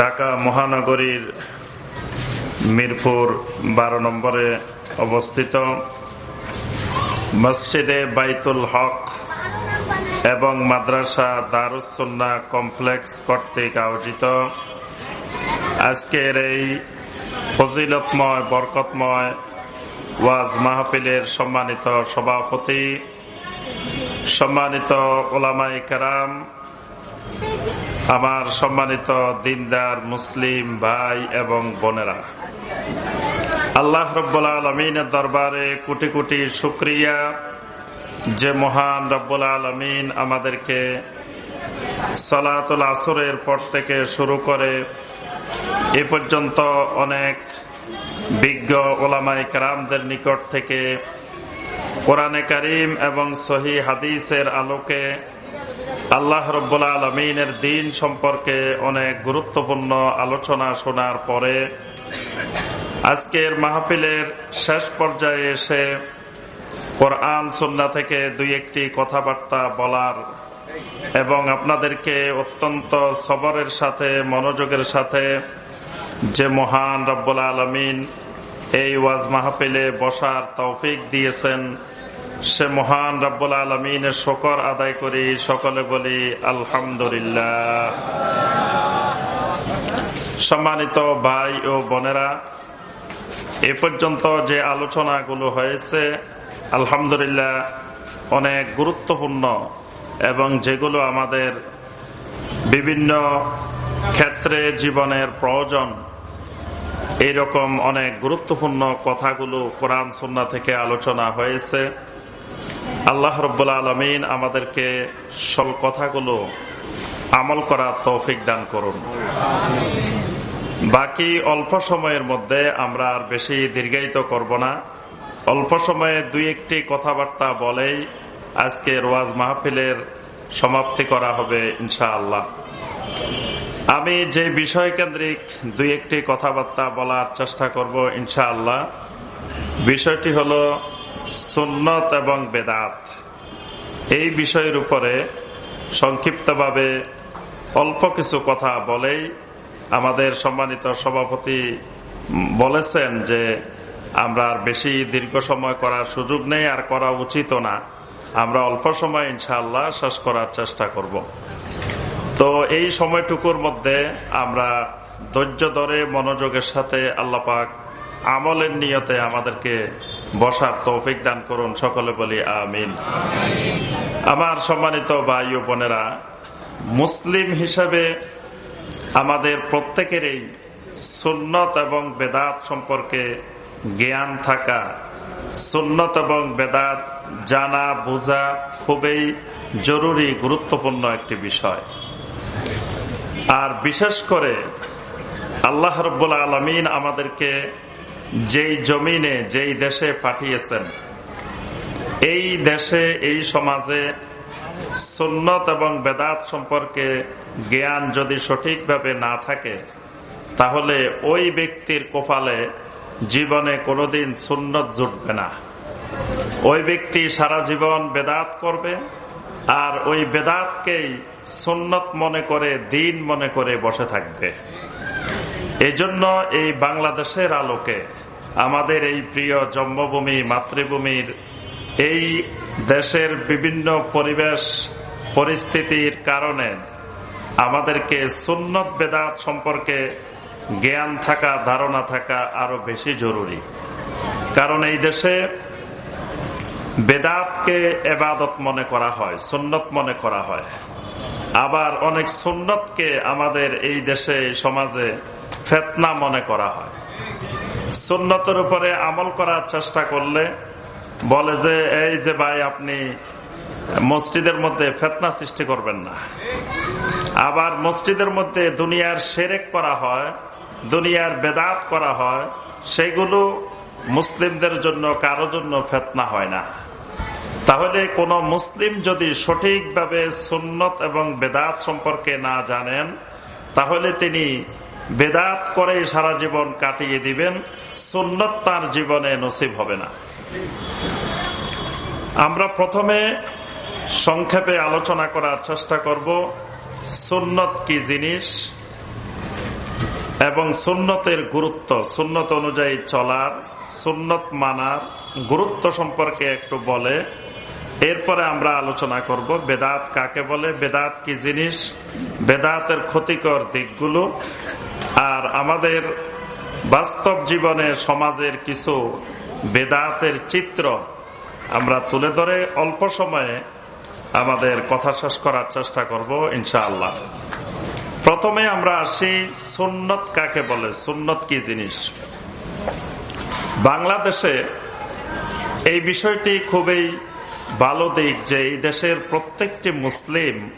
ঢাকা মহানগরীর মিরপুর বারো নম্বরে অবস্থিত। মসজিদে বাইতুল হক এবং মাদ্রাসা দারুসন্না কমপ্লেক্স কর্তৃক আয়োজিত। আজকের এই ফজিলতময়, বরকতময় ওয়াজ মাহফিলের সম্মানিত সভাপতি, সম্মানিত ওলামাই কারাম আমার সম্মানিত দিনদার মুসলিম ভাই এবং বোনেরা, আল্লাহ রব্বুল্লা আলমিনের দরবারে কোটি কোটি শুক্রিয়া যে মহান রব্বুল আলমিন আমাদেরকে সলাতুল আসরের পর থেকে শুরু করে এ পর্যন্ত অনেক বিজ্ঞ ওলামাই কারামদের নিকট থেকে কোরআনে করিম এবং সহি হাদিসের আলোকে আল্লাহ রব্বুল্লা আলমিনের দিন সম্পর্কে অনেক গুরুত্বপূর্ণ আলোচনা শোনার পরে আজকের মাহফিলের শেষ পর্যায়ে এসে কোরআন, সন্না থেকে দুই একটি কথাবার্তা বলার এবং আপনাদেরকে অত্যন্ত সবরের সাথে, মনোযোগের সাথে যে মহান রব্বুল আলমিন এই ওয়াজ মাহফিলে বসার তৌফিক দিয়েছেন। সে মহান রব্বুল আলমিনের শকর আদায় করি, সকলে বলি আলহামদুলিল্লাহ। সম্মানিত ভাই ও বোনেরা, এ পর্যন্ত যে আলোচনাগুলো হয়েছে, আলহামদুলিল্লাহ, অনেক গুরুত্বপূর্ণ এবং যেগুলো আমাদের বিভিন্ন ক্ষেত্রে জীবনের প্রয়োজন এইরকম অনেক গুরুত্বপূর্ণ কথাগুলো কোরআন সন্না থেকে আলোচনা হয়েছে। আল্লাহ রব্বুল আলমিন আমাদেরকে সল কথাগুলো আমল করার তৌফিক দান করুন। বাকি অল্প সময়ের মধ্যে আমরা আর বেশি দীর্ঘায়িত করব না। অল্প সময়ে দুই একটি কথাবার্তা বলেই আজকে রোয়াজ মাহফিলের সমাপ্তি করা হবে ইনশাআল্লাহ। আমি যে বিষয় কেন্দ্রিক দুই একটি কথাবার্তা বলার চেষ্টা করব ইনশাআল্লাহ। বিষয়টি হল সুন্নত এবং বেদাত। এই বিষয়ের উপরে সংক্ষিপ্তভাবে অল্প কিছু কথা বলেই আমাদের সম্মানিত সভাপতি বলেছেন যে আমরা আর বেশি দীর্ঘ সময় করার সুযোগ নেই, আর করা উচিত না। আমরা অল্প সময় ইনশাআল্লাহ শেষ করার চেষ্টা করব। তো এই সময়টুকুর মধ্যে আমরা ধৈর্য ধরে মনোযোগের সাথে আল্লাপাক আমলের নিয়তে আমাদেরকে বসার তৌফিক দান করুন সকলে বলি আমিন। আমার সম্মানিত ভাই ও বোনেরা, মুসলিম হিসাবে আমাদের প্রত্যেকেরই সুন্নত এবং বেদাত সম্পর্কে জ্ঞান থাকা, সুন্নত এবং বেদাত জানা, বোঝা খুবই জরুরি, গুরুত্বপূর্ণ একটি বিষয়। আর বিশেষ করে আল্লাহ রব্বুল আলমিন আমাদেরকে যেই জমিনে, যেই দেশে পাঠিয়েছেন, এই দেশে, এই সমাজে সুন্নত এবং বেদাত সম্পর্কে জ্ঞান যদি সঠিকভাবে না থাকে, তাহলে ওই ব্যক্তির কপালে জীবনে কোনোদিন সুন্নত জুটবে না। ওই ব্যক্তি সারা জীবন বেদাত করবে, আর ওই বেদাতকেই সুন্নত মনে করে, দিন মনে করে বসে থাকবে। এজন্য এই বাংলাদেশের আলোকে আমাদের এই প্রিয় জন্মভূমি, মাতৃভূমির এই দেশের বিভিন্ন পরিবেশ, পরিস্থিতির কারণে আমাদেরকে সুন্নত বেদাত সম্পর্কে জ্ঞান থাকা, ধারণা থাকা আরও বেশি জরুরি। কারণ এই দেশে বেদাতকে এবাদত মনে করা হয়, সুন্নত মনে করা হয়। আবার অনেক সুন্নতকে আমাদের এই দেশে, সমাজে ফেতনা মনে করা হয়। সুন্নতের উপরে আমল করার চেষ্টা করলে বলে যে, এই যে ভাই, আপনি মসজিদের মধ্যে ফেতনা সৃষ্টি করবেন না। আবার মসজিদের মধ্যে দুনিয়ার সেরেক করা হয়, দুনিয়ার বেদাত করা হয়, সেগুলো মুসলিমদের জন্য, কারও জন্য ফেতনা হয় না। তাহলে কোন মুসলিম যদি সঠিকভাবে সুন্নত এবং বেদাত সম্পর্কে না জানেন, তাহলে তিনি বেদাত করে সারা জীবন কাটিয়ে দিবেন, সুন্নত তার জীবনে নসিব হবে না। আমরা প্রথমে সংক্ষেপে আলোচনা করার চেষ্টা করব, সুন্নত কি জিনিস এবং সুন্নতের গুরুত্ব, সুন্নত অনুযায়ী চলার, সুন্নত মানার গুরুত্ব সম্পর্কে একটু বলে। এরপরে আমরা আলোচনা করব বেদাত কাকে বলে, বেদাত কি জিনিস, বেদাতের ক্ষতিকর দিকগুলো, আর আমাদের বাস্তব জীবনে সমাজের কিছু বেদাতের চিত্র আমরা তুলে ধরে অল্প সময়ে আমাদের কথা শেষ করার চেষ্টা করব, ইনশাআল্লাহ। প্রথমে আমরা আসি সুন্নত কাকে বলে, সুন্নত কি জিনিস? বাংলাদেশে এই বিষয়টি খুবই ভালো দিক যে এই দেশের প্রত্যেকটি মুসলিম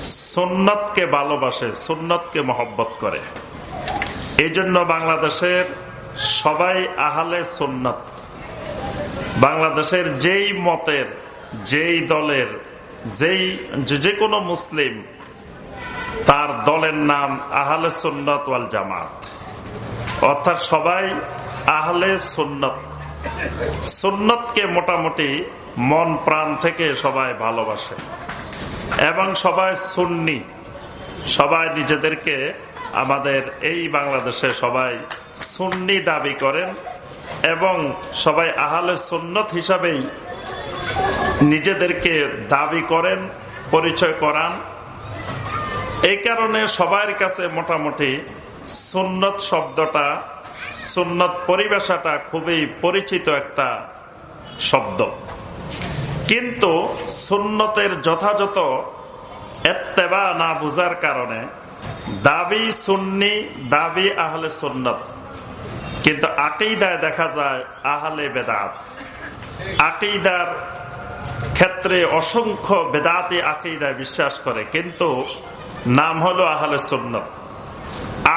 সুন্নতকে ভালোবাসে, সুন্নতকে মহব্বত করে। এই জন্য বাংলাদেশের সবাই আহালে সুন্নত। বাংলাদেশের যেই মতের, যেই দলের, যেই, যে কোনো মুসলিম, তার দলের নাম আহলে সুন্নত ওয়াল জামাত। অর্থাৎ সবাই আহলে সুন্নত। সুন্নতকে মোটামুটি মন প্রাণ থেকে সবাই ভালোবাসে। এবং সবাই সুন্নি। সবাই নিজেদেরকে আমাদের এই বাংলাদেশে সবাই সুন্নি দাবি করেন এবং সবাই আহলে সুন্নত হিসাবেই নিজেদেরকে দাবি করেন, পরিচয় করান। এই কারণে সবার কাছে মোটামুটি সুন্নত শব্দটা, সুন্নত পরিবেশাটা খুবই পরিচিত একটা শব্দ। কিন্তু সুন্নতের যথাযথ এত্তেবা না বুঝার কারণে দাবি সুন্নি, দাবি আহলে সুন্নত। কিন্তু আকিদায় দেখা যায় আহলে বেদাত। আকিদার ক্ষেত্রে অসংখ্য বেদাতি আকিদায় বিশ্বাস করে, কিন্তু নাম হলো আহলে সুন্নত।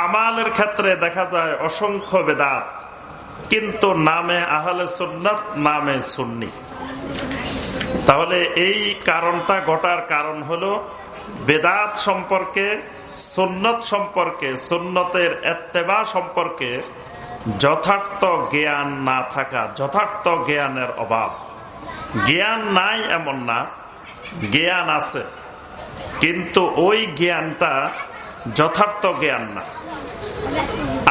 আমালের ক্ষেত্রে দেখা যায় অসংখ্য বেদাত, কিন্তু নামে আহলে সুন্নত, নামে সুন্নি। তাহলে এই কারণটা ঘটার কারণ হলো বেদাত সম্পর্কে, সুন্নত সম্পর্কে, সুন্নতের এত্তেবা সম্পর্কে যথার্থ জ্ঞান না থাকা, যথার্থ জ্ঞানের অভাব। জ্ঞান নাই এমন না, জ্ঞান আছে, কিন্তু ওই জ্ঞানটা যথার্থ জ্ঞান না।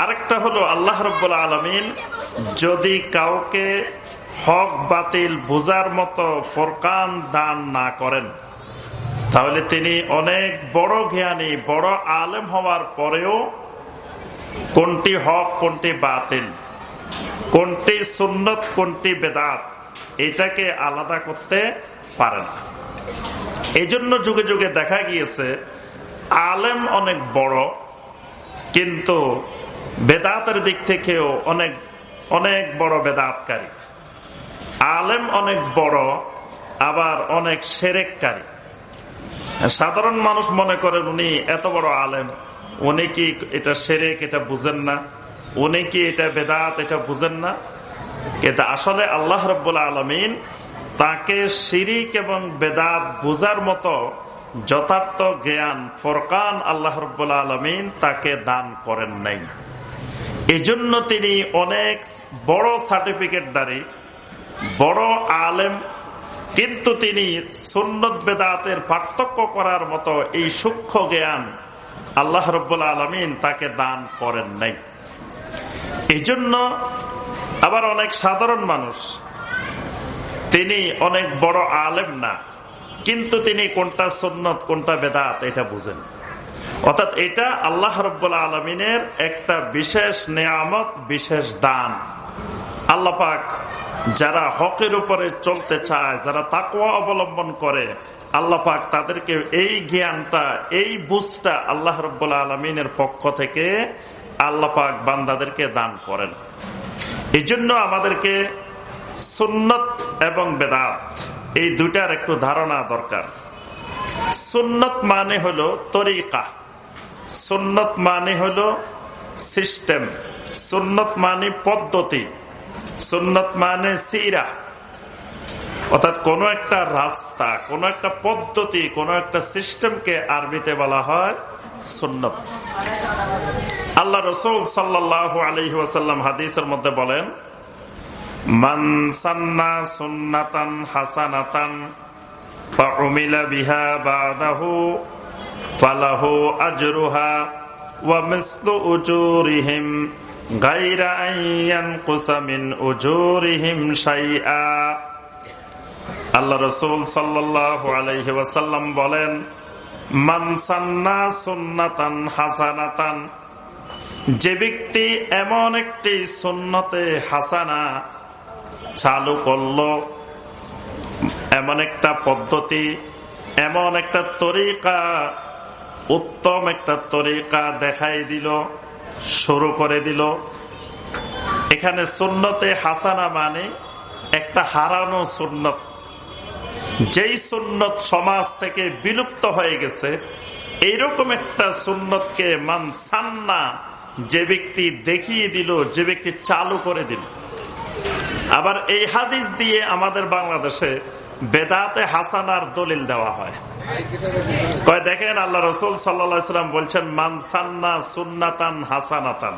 আরেকটা হলো আল্লাহ রব্বুল আলমিন যদি কাউকে হক বাতিল বোঝার মতো ফোরকান দান না করেন। তাহলে তিনি অনেক বড় জ্ঞানী, বড় আলেম হওয়ার পরেও কোনটি হক, কোনটি বাতিল, কোনটি সুন্নত, কোনটি বেদাত, এটাকে আলাদা করতে পারে না এই জন্য যুগে যুগে দেখা গিয়েছে, আলেম অনেক বড়, কিন্তু বেদাতের দিক থেকেও অনেক অনেক বড় বেদাতকারী। আলেম অনেক বড়, আবার অনেক সেরেককারী। সাধারণ মানুষ মনে করেন উনি এত বড় আলেম, উনি কি এটা সেরেক এটা বুঝেন না? উনি কি এটা বেদাত এটা বুঝেন না? এটা আসলে আল্লাহ রব্বুল্লা আলমিন তাকে শিরিক এবং বেদাত বুঝার মতো যথার্থ জ্ঞান, ফরকান আল্লাহ রব্বুল্লা আলমিন তাকে দান করেন নাই। এজন্য তিনি অনেক বড় সার্টিফিকেট দাঁড়ি বড় আলেম, কিন্তু তিনি সুন্নত বেদাতের পার্থক্য করার মতো এই সূক্ষ্ম জ্ঞান আল্লাহ রব্বুল্লা আলমিন তাকে দান করেন নাই। এই জন্য আবার অনেক সাধারণ মানুষ, তিনি অনেক বড় আলেম না, কিন্তু তিনি কোনটা সুন্নত, কোনটা বেদাত, এটা বুঝেন। অর্থাৎ এটা আল্লাহ রব্বুল্লা আলমিনের একটা বিশেষ নিয়ামত, বিশেষ দান। আল্লাপাক যারা হকের উপরে চলতে চায়, যারা তাকুয়া অবলম্বন করে, আল্লাহ পাক তাদেরকে এই জ্ঞানটা, এই বুঝটা আল্লাহ রব্বুল্লা আলমিনের পক্ষ থেকে আল্লাহ পাক বান্দাদেরকে দান করেন। এই জন্য আমাদেরকে সুন্নত এবং বেদাত, এই দুইটার একটু ধারণা দরকার। সুন্নত মানে হলো তরিকা, সুন্নত মানে হলো সিস্টেম, সুন্নত মানে পদ্ধতি। সুন্নত মানে সিরা অর্থাৎ কোন একটা রাস্তা কোন একটা পদ্ধতি কোন একটা সিস্টেমকে আরবিতে বলা হয় সুন্নত আল্লাহ রসুল সাল্লাহ আলহি ওয়াসাল্লাম হাদিসের মধ্যে বলেন মানসান্না সুন্নাতান হাসানাতান বিহা বাদাহু ফালাহু আজরুহা ومثل أجورهم غير أن ينقص من أجورهم شيئا আল্লাহ রসুল সাল্লাহ আলহি ওয়াসাল্লাম বলেন মানসান্না সুন্নাতান হাসানাতান যে ব্যক্তি এমন একটি সুন্নতে হাসানা চালু করল এমন একটা পদ্ধতি এমন একটা তরিকা উত্তম একটা তরিকা দেখাই দিল শুরু করে দিল। এখানে সুন্নতে হাসানা মানে একটা হারানো সুন্নত। যেই সুন্নত সমাজ থেকে বিলুপ্ত হয়ে গেছে, এইরকম একটা সুন্নতকে মান সান্না যে ব্যক্তি দেখিয়ে দিল, যে ব্যক্তি চালু করে দিল। আবার এই হাদিস দিয়ে আমাদের বাংলাদেশে বেদাতে হাসানার দলিল দেওয়া হয়। কয়, দেখেন আল্লাহ রসুল সাল্লাম বলছেন মানসান্না সুন্নাতান হাসানাতান।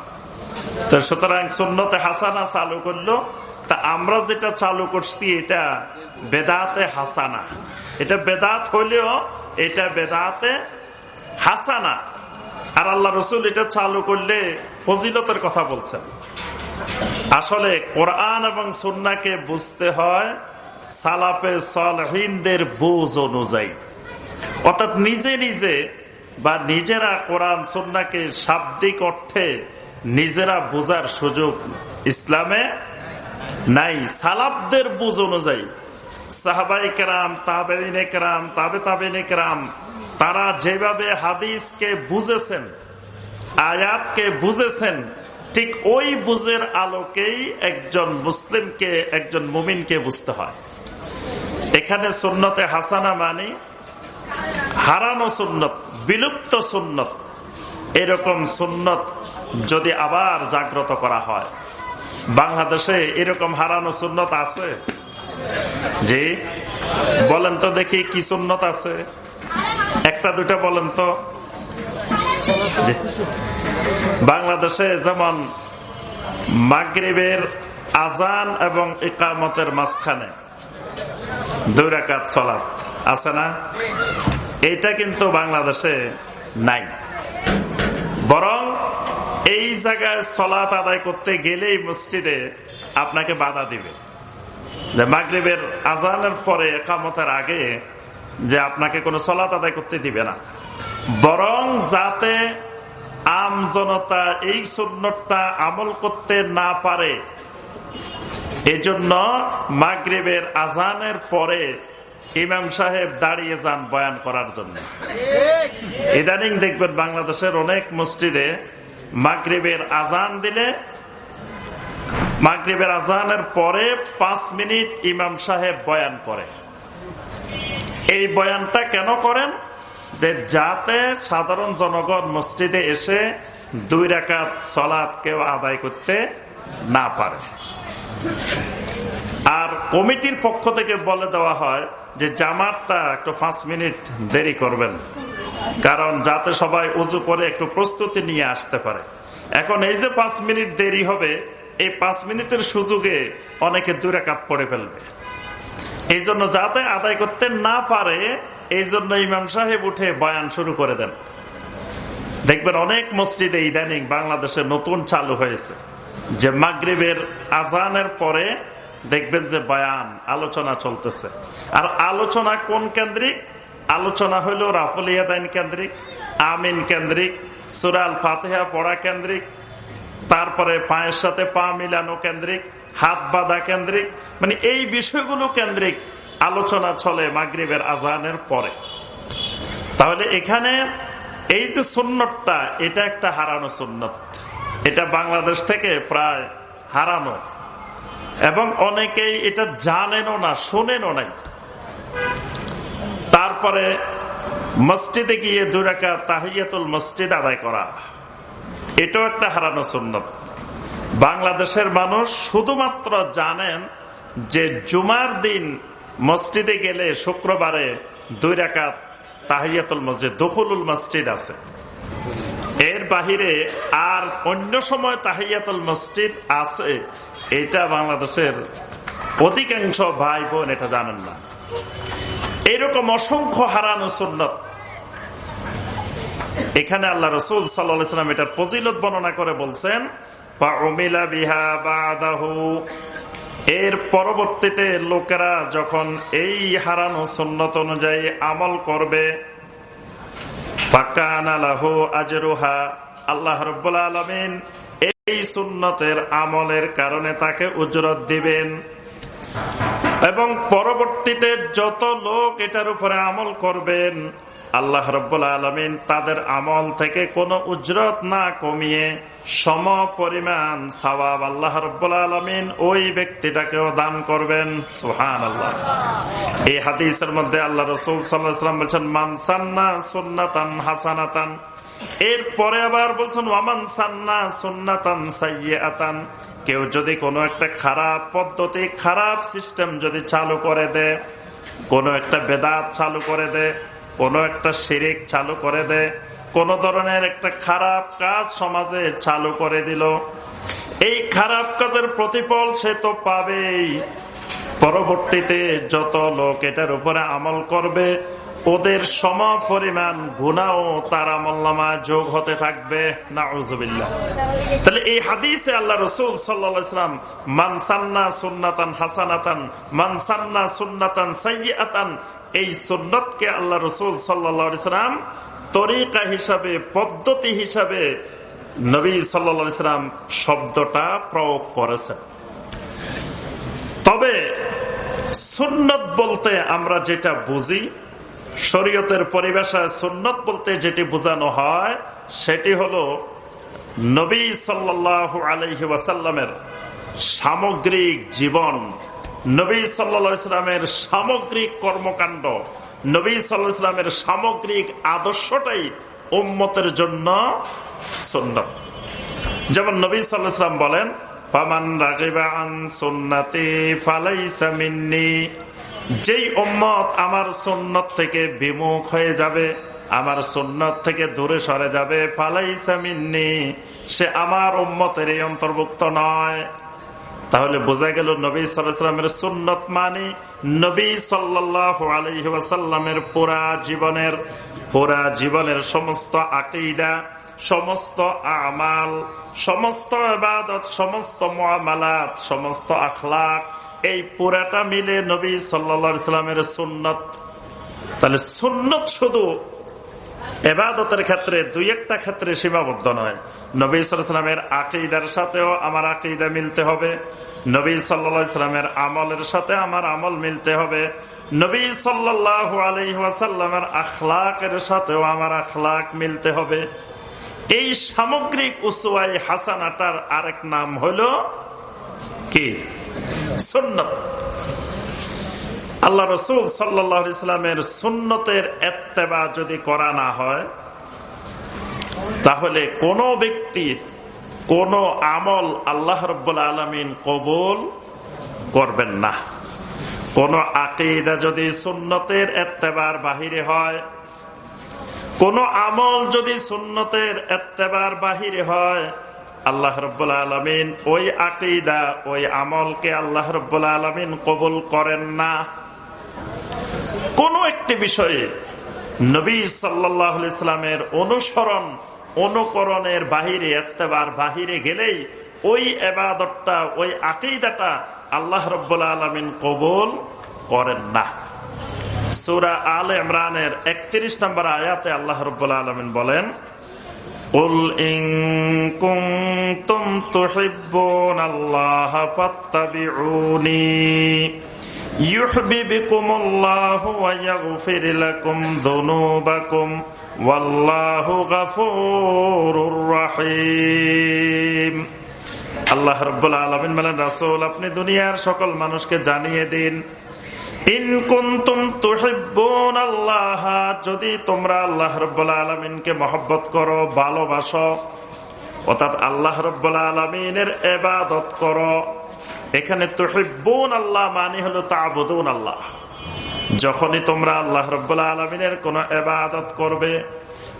তো সুতরাং সুন্নতে হাসানা চালু করল, তা আমরা যেটা চালু করছি এটা বেদাতে হাসানা। এটা বেদাত হইলেও এটা বেদাতে হাসানা। আর আল্লাহ রসুল এটা চালু করলে ফজিলতের কথা বলছেন। আসলে কোরআন এবং সুন্নাকে বুঝতে হয় সালাপে সলহিনদের বোঝ অনুযায়ী। অর্থাৎ নিজে নিজে বা নিজেরা কোরআন সুন্নাকে শাব্দিক অর্থে নিজেরা বোঝার সুযোগ ইসলামে নাই। সালাবদের বুঝ অনুযায়ী সাহাবাই কেরাম তাবেইন কেরাম, তাবে তাবেন কেরাম, তারা যেভাবে হাদিসকে বুঝেছেন, আয়াতকে বুঝেছেন, ঠিক ওই বুঝের আলোকেই একজন মুসলিমকে, একজন মুমিনকে বুঝতে হয়। এখানে সুন্নতে হাসানা মানে হারানো সুন্নত, বিলুপ্ত সুন্নত। এরকম সুন্নত যদি আবার জাগ্রত করা হয়, বাংলাদেশে এরকম হারানো সুন্নত আছে? যে বলেন তো দেখি কি সুন্নত আছে। একটা দুটা বলেন তো। বাংলাদেশে যেমন মাগরিবের আজান এবং একামতের মাঝখানে দুই রাকাত চলাত আছে না? এইটা কিন্তু বাংলাদেশে নাই। বরং এই জায়গায় সলাত আদায় করতে গেলেই মসজিদে আপনাকে বাধা দিবে। যে মাগরীবের আজানের পরে একামতের আগে যে আপনাকে কোনো সলাত আদায় করতে দিবে না। বরং যাতে আম জনতা এই সুন্নতটা আমল করতে না পারে এজন্য মাগরীবের আজানের পরে ইমাম সাহেব দাঁড়িয়ে যান বয়ান করার জন্য। ইদানিং দেখবেন বাংলাদেশের অনেক মসজিদে মাগরীবের আজান দিলে, মাগরীবের আজানের পরে পাঁচ মিনিট ইমাম সাহেব বয়ান করে। এই বয়ানটা কেন করেন? যে যাতে সাধারণ জনগণ মসজিদে এসে দুই রাকাত সলাদ কেউ আদায় করতে না পারে। আর কমিটির পক্ষ থেকে বলে দেওয়া হয় যে জামাতটা একটু পাঁচ মিনিট দেরি করবেন, কারণ যাতে সবাই উজু করে একটু প্রস্তুতি নিয়ে আসতে পারে। এখন এই যে পাঁচ মিনিট দেরি হবে, এই পাঁচ মিনিটের সুযোগে অনেকে দূরে কাপ পড়ে ফেলবে। এই জন্য যাতে আদায় করতে না পারে, এই জন্য ইমাম সাহেব উঠে বয়ান শুরু করে দেন। দেখবেন অনেক মসজিদে ইদানিং বাংলাদেশে নতুন চালু হয়েছে। যে মাগরীবের আজানের পরে দেখবেন যে বয়ান, আলোচনা চলতেছে। আর আলোচনা কোন কেন্দ্রিক? আলোচনা হইল রাফুল ইয়াদাইন কেন্দ্রিক, আমিন কেন্দ্রিক সুরাল ফাতেহা পড়া কেন্দ্রিক, তারপরে পায়ের সাথে পা মিলানো কেন্দ্রিক, হাত বাঁধা কেন্দ্রিক মানে এই বিষয়গুলো কেন্দ্রিক আলোচনা চলে মাগরীবের আজানের পরে। তাহলে এখানে এই যে সুন্নতটা, এটা একটা হারানো সুন্নত। এটা বাংলাদেশ থেকে প্রায় হারানো। এবং অনেকেই এটা জানেনও না, শোনেনও নাই। তারপরে মসজিদে গিয়ে দুরাকা তাহিয়াতুল মসজিদ আদায় করা। এটাও একটা হারানো সুন্নত। বাংলাদেশের মানুষ শুধুমাত্র জানেন যে জুমার দিন মসজিদে গেলে শুক্রবারে দুই রাকাত তাহিয়াতুল মসজিদ, দখলুল মসজিদ আছে। এর বাহিরে আর অন্য সময় তাহিয়াতুল মসজিদ আছে, এটা বাংলাদেশের অধিকাংশ ভাই বোন এটা জানেন না। এরকম অসংখ্য হারানো সুন্নত। এখানে আল্লাহ রসুল সাল্লাম এটার ফজিলত বর্ণনা করে বলছেন এর পরবর্তীতে লোকেরা যখন এই হারানো সন্ন্যত অনুযায়ী আমল করবে আল্লাহ রব্বুল আলমিন এই সুন্নতের আমলের কারণে তাকে উজরত দিবেন। এবং পরবর্তীতে যত লোক এটার উপরে আমল করবেন, আল্লাহ রব্বুল আলমিন তাদের আমল থেকে কোনো উজরত না কমিয়ে সম পরিমাণ সবাব আল্লাহ রব্বুল আলমিন ওই ব্যক্তিটাকেও দান করবেন। সুহান আল্লাহ এই হাদিসের মধ্যে আল্লাহ রসুল সাল্লাহাম বলছেন মানসান্না সুন্নাতান হাসানাতান এরপরে আবার বলছেন, ওয়ামান সান্না সুন্নাতান সাইয়াতান কেউ যদি কোনো একটা খারাপ পদ্ধতি, খারাপ সিস্টেম যদি চালু করে দেয় কোনো একটা বেদাত চালু করে দেয় কোনো একটা শিরিক চালু করে দেয় কোন ধরনের একটা খারাপ কাজ সমাজে চালু করে দিল, এই খারাপ কাজের প্রতিফল সে তো পাবেই। পরবর্তীতে যত লোক এটার উপরে আমল করবে ওদের সম পরিমাণ গুণাও তার আমল্লামা যোগ হতে থাকবে না তাহলে এই হাদিসে আল্লাহ রসুল সাল্লাম মানসান্না সুন্নাতান হাসানাতান মানসান্না সুন্নাতান সাইয়াতান এই সুন্নতকে আল্লাহ রসুল সাল্লাম তরিকা হিসাবে, পদ্ধতি হিসাবে নবী সাল্লাম শব্দটা প্রয়োগ করেছেন। তবে সুন্নত বলতে আমরা যেটা বুঝি শরীয়তের পরিবেশায় সুন্নত বলতে যেটি বোঝানো হয়, সেটি হলো নবী সাল্লাহ আলহি ওয়াসাল্লামের সামগ্রিক জীবন, নবী সাল্লা ইসলামের সামগ্রিক কর্মকাণ্ড, নবী সাল্লামের সামগ্রিক আদর্শটাই উম্মতের জন্য সুন্নত। যেমন নবী সাল্লাম বলেন পামান রাগিবা আন সুন্নাতি যেই উম্মত আমার সুন্নত থেকে বিমুখ হয়ে যাবে, আমার সুন্নত থেকে দূরে সরে যাবে, ফালাইসা মিন্নি, সে আমার উম্মতের এই অন্তর্ভুক্ত নয়। তাহলে বোঝা গেল নবী সাল্লামের সুন্নত মানি নবী আলহিহাসাল্লামের পুরা জীবনের পুরা জীবনের সমস্ত আকিদা, সমস্ত আমাল, সমস্ত সমস্ত মালাত সমস্ত আখলাক এই পুরাটা মিলে নবী সাল্লা সাল্লামের সুন্নত। তাহলে সুন্নত শুধু এবাদতের ক্ষেত্রে দুই একটা ক্ষেত্রে সীমাবদ্ধ নয়। নবী সাল্লামের আকিদার সাথেও আমার আকিদা মিলতে হবে। নবী সাল্লা সাল্লামের আমলের সাথে আমার আমল মিলতে হবে। নবী সাল্লাহ আলহাসাল্লামের আখলাকের সাথেও আমার আখলাক মিলতে হবে। এই সামগ্রিক উসুয়াই হাসানাটার আরেক নাম হল কি? সুন্নত। আল্লাহ রসুল সাল্লাহ ইসলামের সুন্নতের এত্তেবা যদি করা না হয়, তাহলে কোন ব্যক্তির কোন আমল আল্লাহ রব্বুল আলমিন কবুল করবেন না। কোন আকিদা যদি সুন্নতের এত্তেবার বাহিরে হয়, কোন আমল যদি সুন্নতের এত্তেবার বাহিরে হয় আল্লাহ রব্বুল আলমিন ওই আকিদা, ওই আমলকে আল্লাহ রব্বুল আলমিন কবুল করেন না। কোন একটি বিষয়ে নবী সাল্লাহ ইসলামের অনুসরণ, অনুকরণের বাহিরে, এত্তেবার বাহিরে গেলেই ওই এবাদতটা, ওই আকিদাটা আল্লাহ রব্বুল আলমিন কবুল করেন না। সুরা আল ইমরানের একত্রিশ নম্বর আয়াতে আল্লাহ রব্বুল আলমিন বলেন قل إن كنتم تحبون الله فاتبعوني يحببكم الله ويغفر لكم ذنوبكم والله غفور رحيم আল্লাহ রব্বুল আলমিন বলেন রাসুল আপনি দুনিয়ার সকল মানুষকে জানিয়ে দিন আল্লাহ যদি তোমরা আল্লাহ রব্বুল্লা আলমিনকে মহব্বত করো, ভালোবাসো, অর্থাৎ আল্লাহ রব্বুল্লা আলমিনের এবাদত করো, এখানে তোহিব্বুন আল্লাহ মানি হলো তাবুদুন আল্লাহ। যখনই তোমরা আল্লাহ রব্বুল্লা আলমিনের কোন এবাদত করবে,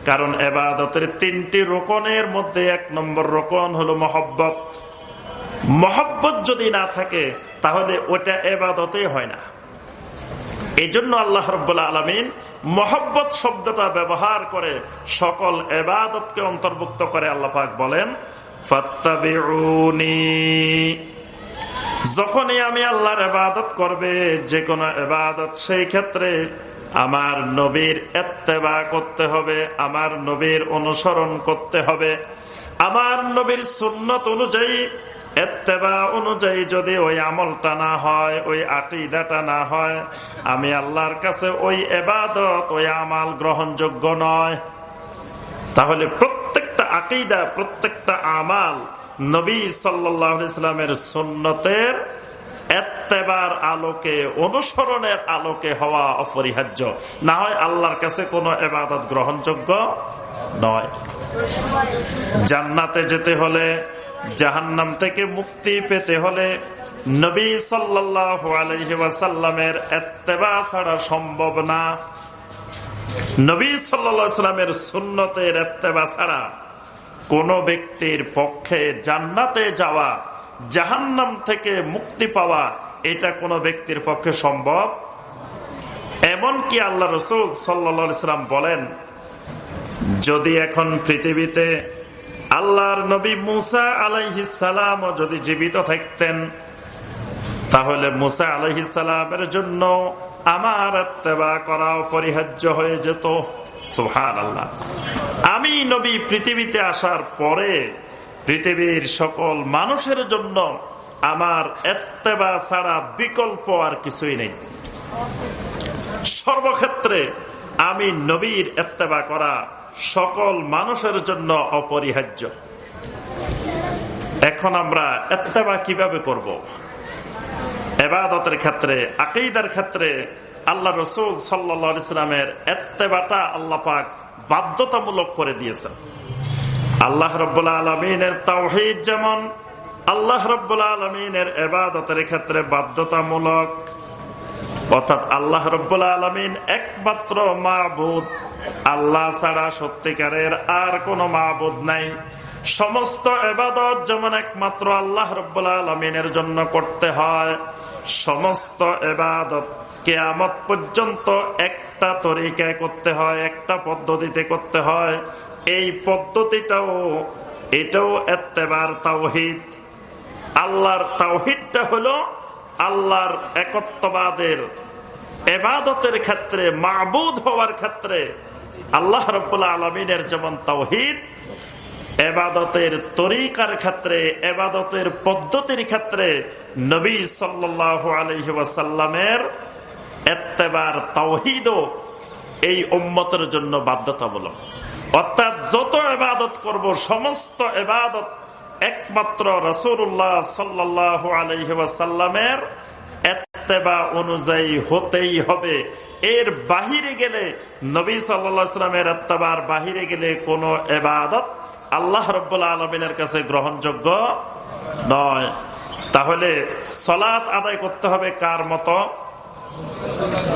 কারণ এবাদতের তিনটি রোকনের মধ্যে এক নম্বর রোকন হলো মহব্বত। মহব্বত যদি না থাকে, তাহলে ওটা এবাদতে হয় না। এই জন্য আল্লাহ রব্বুল্লা আলমিন মহব্বত শব্দটা ব্যবহার করে সকল এবাদতকে অন্তর্ভুক্ত করে আল্লাপাক বলেন যখনই আমি আল্লাহর এবাদত করবে যে কোনো এবাদত সেই ক্ষেত্রে আমার নবীর এত্তেবা করতে হবে, আমার নবীর অনুসরণ করতে হবে। আমার নবীর সুন্নত অনুযায়ী এত্তেবা অনুযায়ী যদি ওই আমলটা না হয়, ওই আকিদাটা না হয়, আমি আল্লাহর কাছে ওই এবাদত, ওই আমাল গ্রহণযোগ্য নয়। তাহলে প্রত্যেকটা আকিদা, প্রত্যেকটা আমাল নবী সাল্লামের সুন্নতের এত্তেবার আলোকে, অনুসরণের আলোকে হওয়া অপরিহার্য। না হয় আল্লাহর কাছে কোনো এবাদত গ্রহণযোগ্য নয়। জান্নাতে যেতে হলে জাহান্নাম থেকে মুক্তি পেতে হলে নবী সাল্লামের এত্তেবা ছাড়া সম্ভব না। নবী সাল্লামের সুন্নতের এত্তেবা ছাড়া কোন ব্যক্তির পক্ষে জান্নাতে যাওয়া, জাহান্নাম থেকে মুক্তি পাওয়া এটা কোনো ব্যক্তির পক্ষে সম্ভব? এমন কি আল্লাহ রসুল সাল্লাম বলেন, যদি এখন পৃথিবীতে আল্লাহর নবী মুসা আলাইহিসালাম যদি জীবিত থাকতেন, তাহলে মুসা আলাইহিসালামের জন্য আমার আত্মেবা করা অপরিহার্য হয়ে যেত। সুহান আল্লাহ আমি নবী পৃথিবীতে আসার পরে পৃথিবীর সকল মানুষের জন্য আমার এত্তেবা ছাড়া বিকল্প আর কিছুই নেই। সর্বক্ষেত্রে আমি নবীর এত্তেবা করা সকল মানুষের জন্য অপরিহার্য। এখন আমরা এত্তেবা কীভাবে করব। এবাদতের ক্ষেত্রে আকেইদার ক্ষেত্রে আল্লাহ রসুল সাল্লা ইসলামের এত্তেবাটা আল্লাপাক বাধ্যতামূলক করে দিয়েছেন। আল্লাহ রব্বুল্লা আলমিনের তাওহিদ যেমন, আল্লাহ রব্বুল্লা আলমিনের এবাদতের ক্ষেত্রে বাধ্যতামূলক। অর্থাৎ আল্লাহ রব্বুল্লা আলমিন একমাত্র মাহবুদ আল্লাহ ছাড়া সত্যিকারের আর কোন মাহবুদ নাই। সমস্ত এবাদত যেমন একমাত্র আল্লাহ রব্বুল্লা আলমিনের জন্য করতে হয়, সমস্ত এবাদত কেয়ামত পর্যন্ত একটা তরিকায় করতে হয়, একটা পদ্ধতিতে করতে হয়। এই পদ্ধতিটাও, এটাও এত্তেবার তাওহিদ। আল্লাহর তাওহিদটা হলো আল্লাহর একত্ববাদের এবাদতের ক্ষেত্রে, মাবুদ হওয়ার ক্ষেত্রে আল্লাহ রব্বুল্লা আলমিনের যেমন তাওহিদ, এবাদতের তরিকার ক্ষেত্রে, এবাদতের পদ্ধতির ক্ষেত্রে নবী সাল্লাহ আলহিবাসাল্লামের এত্তেবার তাওহিদও এই উম্মতের জন্য বাধ্যতামূলক। অর্থাৎ যত এবাদত করব, সমস্ত এবাদত একমাত্র রসুল্লাহ সাল্লাহ আলহিবাসাল্লামের এত্তেবা অনুযায়ী হতেই হবে। এর বাহিরে গেলে, নবী সাল্লামের এত্তেবার বাহিরে গেলে কোন এবাদত আল্লাহ রব্বুল্লা আলমিনের কাছে গ্রহণযোগ্য নয়। তাহলে সলাৎ আদায় করতে হবে কার মতো?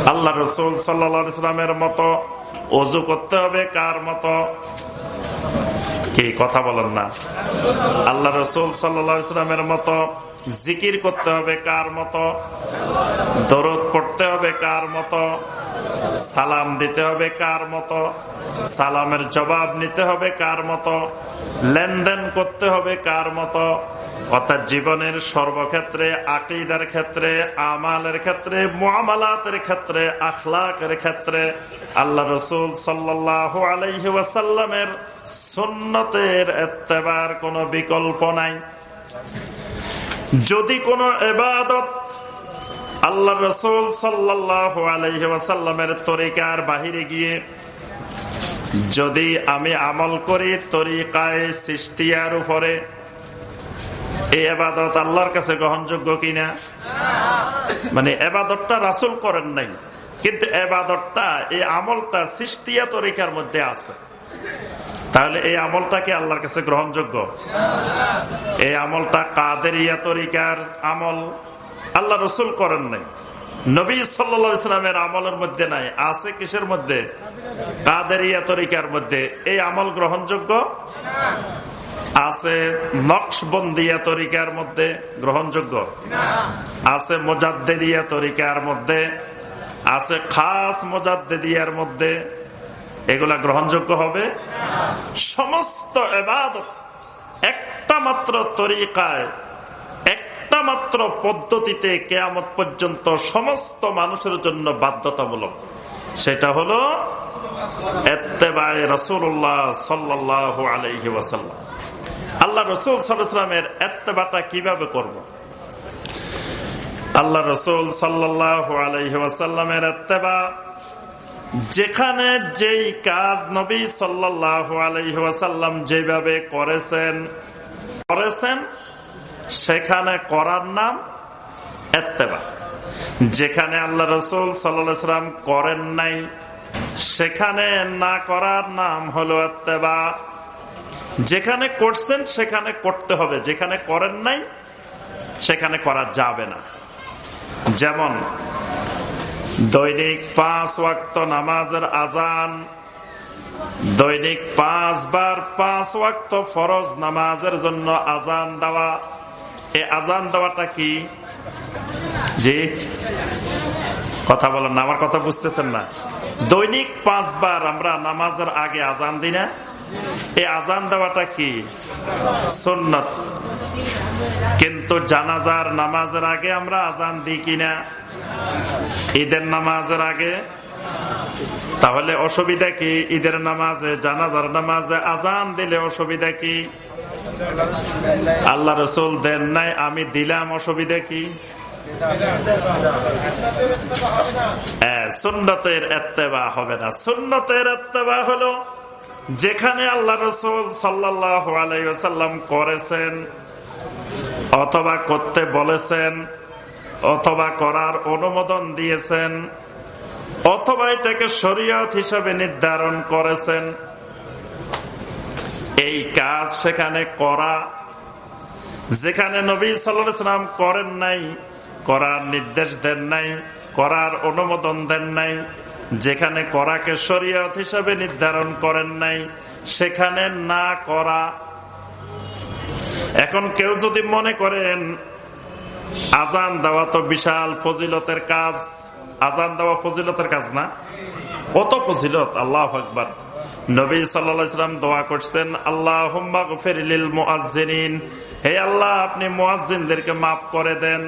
আল্লাহ রসুল সাল্লামের মতো। অজু করতে হবে কার মতো? কি, কথা বলেন না। আল্লাহ রসুল সাল্লামের মতো। জিকির করতে হবে কার মতো? দরদ পড়তে হবে কার মতো? সালাম দিতে হবে কার মতো? সালামের জবাব নিতে হবে কার মতো? লেনদেন করতে হবে কার মতো? অর্থাৎ জীবনের সর্বক্ষেত্রে, আকিদার ক্ষেত্রে, আমালের ক্ষেত্রে মোয়ামালাতের ক্ষেত্রে, আখলাকের ক্ষেত্রে আল্লাহ রসুল সাল্লাহ আলাইহি ওয়াসাল্লামের সুন্নতের এত্তেবার কোনো বিকল্প নাই। যদি কোনো এবাদত আল্লাহ রসুল সাল্লাহ আলহিমের তরিকার বাহিরে গিয়ে যদি আমি আমল করি তরিকায় সৃষ্টিয়ার উপরে, এই এবাদত আল্লাহর কাছে গ্রহণযোগ্য কিনা? মানে এবাদতটা রাসুল করেন নাই, কিন্তু এবাদতটা এই আমলটা সৃষ্টিয়া তরিকার মধ্যে আছে। তাহলে এই আমলটা কি আল্লাহর কাছে গ্রহণযোগ্য? এই আমলটা কাদের ইয়া তরিকার আমল। আল্লাহ রসুল করেন নাই। নবী সাল্লা ইসলামের আমলের মধ্যে নাই, আছে কিসের মধ্যে? কাদের ইয়া তরিকার মধ্যে। এই আমল গ্রহণযোগ্য? আছে নকশবন্দিয়া তরিকার মধ্যে গ্রহণযোগ্য। আছে মোজাদ্দিয়া তরিকার মধ্যে। আছে খাস মোজাদ্দিয়ার মধ্যে। এগুলা গ্রহণযোগ্য হবে? সমস্ত এবাদত একটা মাত্র তরিকায়, একটা মাত্র পদ্ধতিতে কেয়ামত পর্যন্ত সমস্ত মানুষের জন্য বাধ্যতামূলক। সেটা হলো এত্তেবায় রসুল্লাহ সাল্লাহ আলহি ওয়াসাল্লাম। আল্লাহ রসুল সাল্লামের এত্তেবাটা কীভাবে করব। আল্লাহ রসুল সাল্লাহ আলহি ওয়াসাল্লামের এত্তেবা যেখানে যেই কাজ নবী সাল্লাহ আলহি ওয়াসাল্লাম যেভাবে করেছেন করেছেন, সেখানে করার নাম এত্তেবা। যেখানে আল্লাহ রসুল সাল্লাম করেন নাই, সেখানে না করার নাম হলো এত্তেবা। যেখানে করছেন, সেখানে করতে হবে। যেখানে করেন নাই, সেখানে করা যাবে না। যেমন দৈনিক পাঁচ ওয়াক্ত নামাজের আজান, দৈনিক পাঁচবার পাঁচ ওয়াক্ত ফরজ নামাজের জন্য আজান দেওয়া। এই আজান দেওয়াটা কি? জি, কথা বলেন না, আমার কথা বুঝতেছেন না। দৈনিক পাঁচবার আমরা নামাজের আগে আজান দিই না? এই আজান দেওয়াটা কি? সুন্নত। কিন্তু জানাজার নামাজের আগে আমরা আজান দিই কিনা ঈদের নামাজের আগে? তাহলে অসুবিধা কি? ঈদের নামাজে, জানাজার নামাজে আজান দিলে অসুবিধা কি? আল্লাহ রসুল দেন নাই, আমি দিলাম, অসুবিধা কি? সুন্নতের এত্তেবা হবে না। সুন্নতের এত্তেবা হলো যেখানে আল্লাহ রসুল আলাইসাল্লাম করেছেন, অথবা করতে বলেছেন, অথবা করার অনুমোদন দিয়েছেন, অথবা এটাকে শরীয়ত হিসাবে নির্ধারণ করেছেন, এই কাজ সেখানে করা, যেখানে নবী সাল্লাম করেন নাই, করার নির্দেশ দেন নাই, করার অনুমোদন দেন নাই যেখানে করাকে শরীয়ত হিসাবে নির্ধারণ করেন নাই, সেখানে না করা। এখন কেউ যদি মনে করেন, আজান দেওয়া তো বিশাল ফজিলতের কাজ, আজান দেওয়া ফজিলতের কাজ না, কত ফজিলত, আল্লাহ আকবর। নবী সাল্লাম দোয়া করছেন আল্লাহ হে আল্লাহ, আপনি মুয়াজ্জিনদেরকে মাফ করে দেন।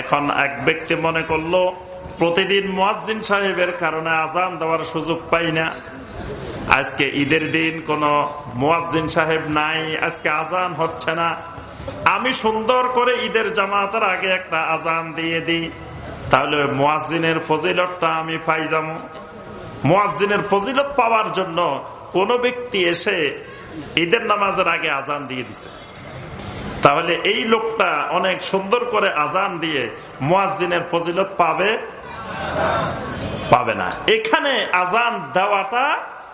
এখন এক ব্যক্তি মনে করল প্রতিদিন মুয়াজ্জিন সাহেবের কারণে আজান দেওয়ার সুযোগ পাই না। আজকে ঈদের দিন কোন মুয়াজ্জিন সাহেব নাই, আজকে আজান হচ্ছে না। আমি সুন্দর করে ঈদের জামাতের আগে একটা আজান দিয়ে দিই, তাহলে মোয়াজিনের ফজিলতটা আমি পাই যাব। মোয়াজিনের ফজিলত পাওয়ার জন্য কোন ব্যক্তি এসে ঈদের নামাজের আগে আজান দিয়ে দিছে। তাহলে এই লোকটা অনেক সুন্দর করে আজান দিয়ে মোয়াজিনের ফজিলত পাবে। পাবে না। এখানে আজান দেওয়াটা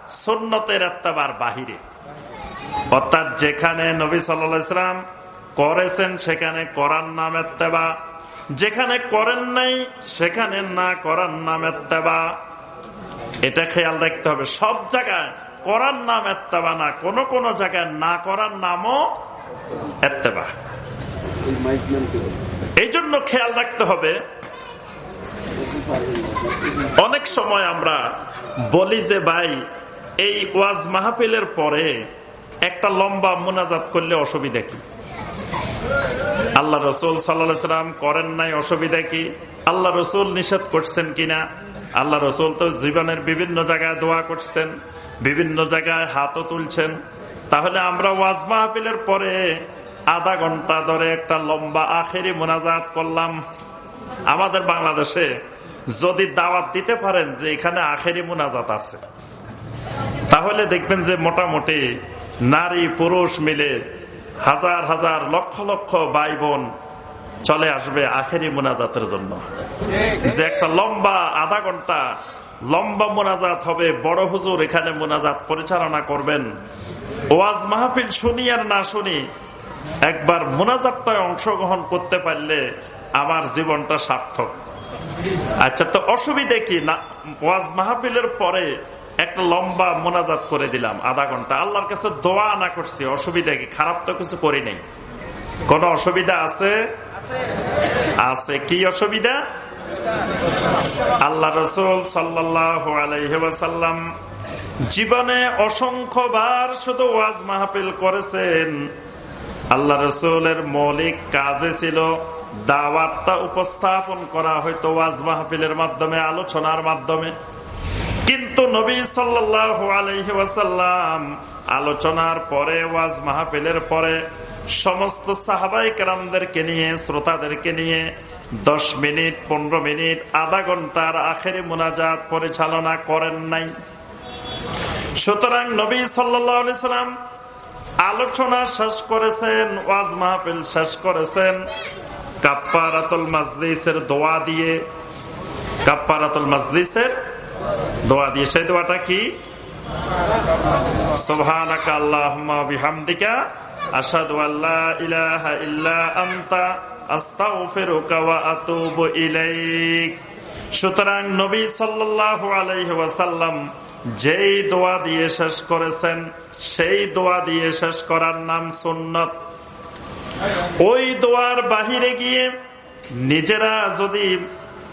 সন্ন্যতের এত্তাবার বাহিরে। অর্থাৎ যেখানে নবী সাল্লাম করেছেন, সেখানে করার নাম এত্তেবা। যেখানে করেন নাই, সেখানে না করার নাম এত্তেবা। এটা খেয়াল রাখতে হবে। সব জায়গায় করার নাম এত্তেবা না, কোন কোন জায়গায় না করার নামও এত্তেবা। এই জন্য খেয়াল রাখতে হবে অনেক সময় আমরা বলি যে, ভাই, এই ওয়াজ মাহফিলের পরে একটা লম্বা মোনাজাত করলে অসুবিধা কি? আল্লাহ রসুল সাল্লাম করেন নাই, অসুবিধা কি? আল্লাহ রসুল নিষেধ করছেন কিনা আল্লাহ রসুল তো জীবনের বিভিন্ন জায়গায় দোয়া করছেন, বিভিন্ন জায়গায় হাতও তুলছেন। তাহলে আমরা ওয়াজ মাহফিলের পরে আধা ঘণ্টা ধরে একটা লম্বা আখেরি মোনাজাত করলাম। আমাদের বাংলাদেশে যদি দাওয়াত দিতে পারেন যে এখানে আখেরি মোনাজাত আছে, তাহলে দেখবেন যে মোটামুটি নারী পুরুষ মিলে হাজার হাজার লক্ষ লক্ষ ভাই বোন চলে আসবে আখেরি মোনাজাতের জন্য। যে একটা লম্বা আধা ঘণ্টা লম্বা মোনাজাত হবে, বড় হুজুর এখানে মোনাজাত পরিচালনা করবেন। ওয়াজ মাহফিল শুনি আর না শুনি, একবার মোনাজাতটায় অংশগ্রহণ করতে পারলে আমার জীবনটা সার্থক। আচ্ছা তো অসুবিধে কি? না, ওয়াজ মাহফিলের পরে একটা লম্বা মোনাজাত করে দিলাম, আধা ঘণ্টা। আল্লাহর কাছে দোয়া না করছি, অসুবিধা কি? খারাপ তো কিছু করি নাই। কোন অসুবিধা আছে? আছে। কি অসুবিধা? আল্লাহ রসুল সাল্লাহ আলাইসাল্লাম জীবনে অসংখ্যবার শুধু ওয়াজ মাহফিল করেছেন। আল্লাহ রসুলের মৌলিক কাজে ছিল দাওয়াতটা উপস্থাপন করা হয়তো ওয়াজ মাহফিলের মাধ্যমে, আলোচনার মাধ্যমে। কিন্তু নবী আলহিবাসাল্লাম আলোচনার পরে, ওয়াজ মাহফিলের পরে সমস্ত সাহাবাই কারামদেরকে নিয়ে, শ্রোতাদেরকে নিয়ে দশ মিনিট, পনেরো মিনিট, আধা ঘণ্টার আখেরি মোনাজাত পরিচালনা করেন নাই। সুতরাং নবী সাল্লাম আলোচনা শেষ করেছেন, ওয়াজ মাহফিল শেষ করেছেন। কাপ্পারাতুল মাজলিসের দোয়া দিয়ে, কাপ্পারাতুল মাজলিসের দোয়া দিয়ে, সেই দোয়াটা কি? আনতা ইলাইক। সুতরাং নবী সাল্লাল্লাহু আলাইহি ওয়াসাল্লাম যেই দোয়া দিয়ে শেষ করেছেন, সেই দোয়া দিয়ে শেষ করার নাম সুন্নত। ওই দোয়ার বাহিরে গিয়ে নিজেরা যদি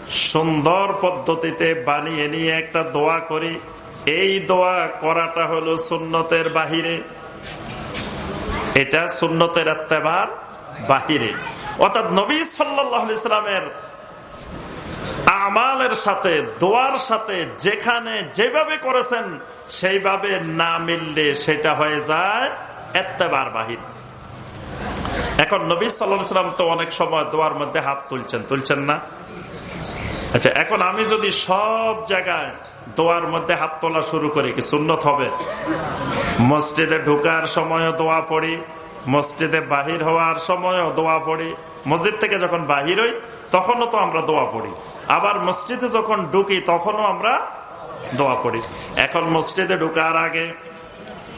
সুন্দর পদ্ধতিতে বানিয়ে নিয়ে একটা দোয়া করি, এই দোয়া করাটা হলো সুন্নতের বাহিরে। এটা সুন্নতের এত্তেবার বাহিরে। অর্থাৎ নবী সাল্লামের আমালের সাথে, দোয়ার সাথে যেখানে যেভাবে করেছেন, সেইভাবে না মিললে সেটা হয়ে যায় এত্তেবার বাহির। এখন নবী সাল্লা সাল্লাম তো অনেক সময় দোয়ার মধ্যে হাত তুলছেন। তুলছেন না? আচ্ছা এখন আমি যদি সব জায়গায় দোয়ার মধ্যে হাত তোলা শুরু করি, কি সুন্নত হবে? মসজিদে ঢুকার সময় দোয়া পড়ি, মসজিদে বাহির হওয়ার সময়ও দোয়া পড়ি। মসজিদ থেকে যখন বাহির হই, তখনও তো আমরা দোয়া পড়ি। আবার মসজিদে যখন ঢুকি, তখনও আমরা দোয়া পড়ি। এখন মসজিদে ঢুকার আগে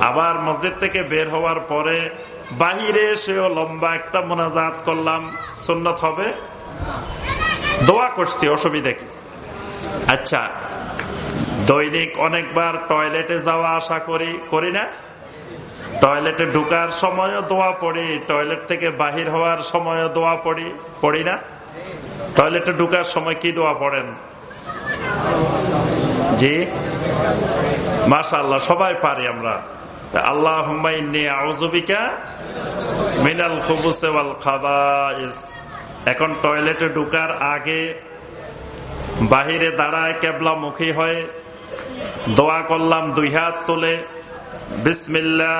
আবার মসজিদ থেকে বের হওয়ার পরে বাহিরে এসেও লম্বা একটা মোনাজাত করলাম। সুন্নত হবে? দোয়া করছি, অসুবিধা কি? আচ্ছা দৈনিক অনেকবার টয়লেটে যাওয়া আশা করি করি না? টয়লেটে ঢুকার সময়ও দোয়া পড়ি, টয়লেট থেকে বাহির হওয়ার সময়ও দোয়া পড়ি পড়ি না? টয়লেটে ঢুকার সময় কি দোয়া পড়েন? জি? মাশাল্লাহ সবাই পারি আমরা। মিনাল এখন টয়লেটে ঢুকার আগে বাহিরে দাঁড়ায় কেবলা হয়ে দোয়া করলাম দুই হাত তুলে বিসমিল্লা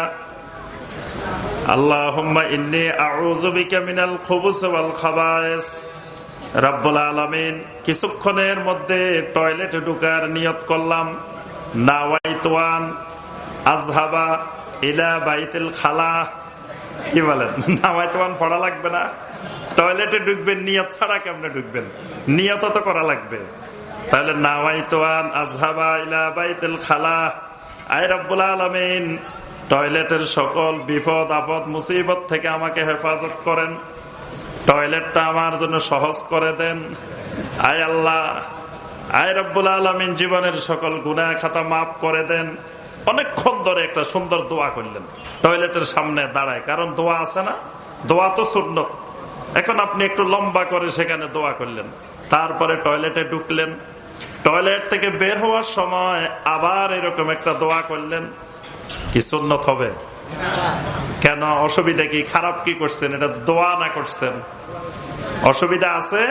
ইন্নি আউজবিকা মিনাল আলমিন, কিছুক্ষণের মধ্যে টয়লেটে ঢুকার নিয়ত করলাম। নাওয়াইতওয়ান আজহাবা ইলা বাইতুল খালা। কি বলেন? নাওয়াইতওয়ান পড়া লাগবে না। টয়লেটে ঢুকবেন, নিয়ত ছাড়া কেমনে ঢুকবেন? নিয়ত তো করা লাগবে। তাহলে নাওয়াইতওয়ান আজহাবা ইলা বাইতুল খালা। আই রব্বুল আলমিন, টয়লেটের সকল বিপদ, আপদ, মুসিবত থেকে আমাকে হেফাজত করেন। টয়লেটটা আমার জন্য সহজ করে দেন। আয় আল্লাহ, আয় রব্বুল আলমিন, জীবনের সকল গুণা খাতা মাফ করে দেন। অনেকক্ষণ ধরে একটা সুন্দর দোয়া করলেন। টয়লেটের সামনে দাঁড়ায়, কারণ দোয়া আছে না? দোয়া তো শূন্য। এখন আপনি একটু লম্বা করে সেখানে দোয়া করলেন। তারপরে টয়লেটে ঢুকলেন। টয়লেট থেকে বের হওয়ার সময় আবার এরকম একটা দোয়া করলেন। কি সুন্নত হবে? কেন? অসুবিধা কি? খারাপ কি করছেন? এটা দোয়া না করছেন? অসুবিধা আছে?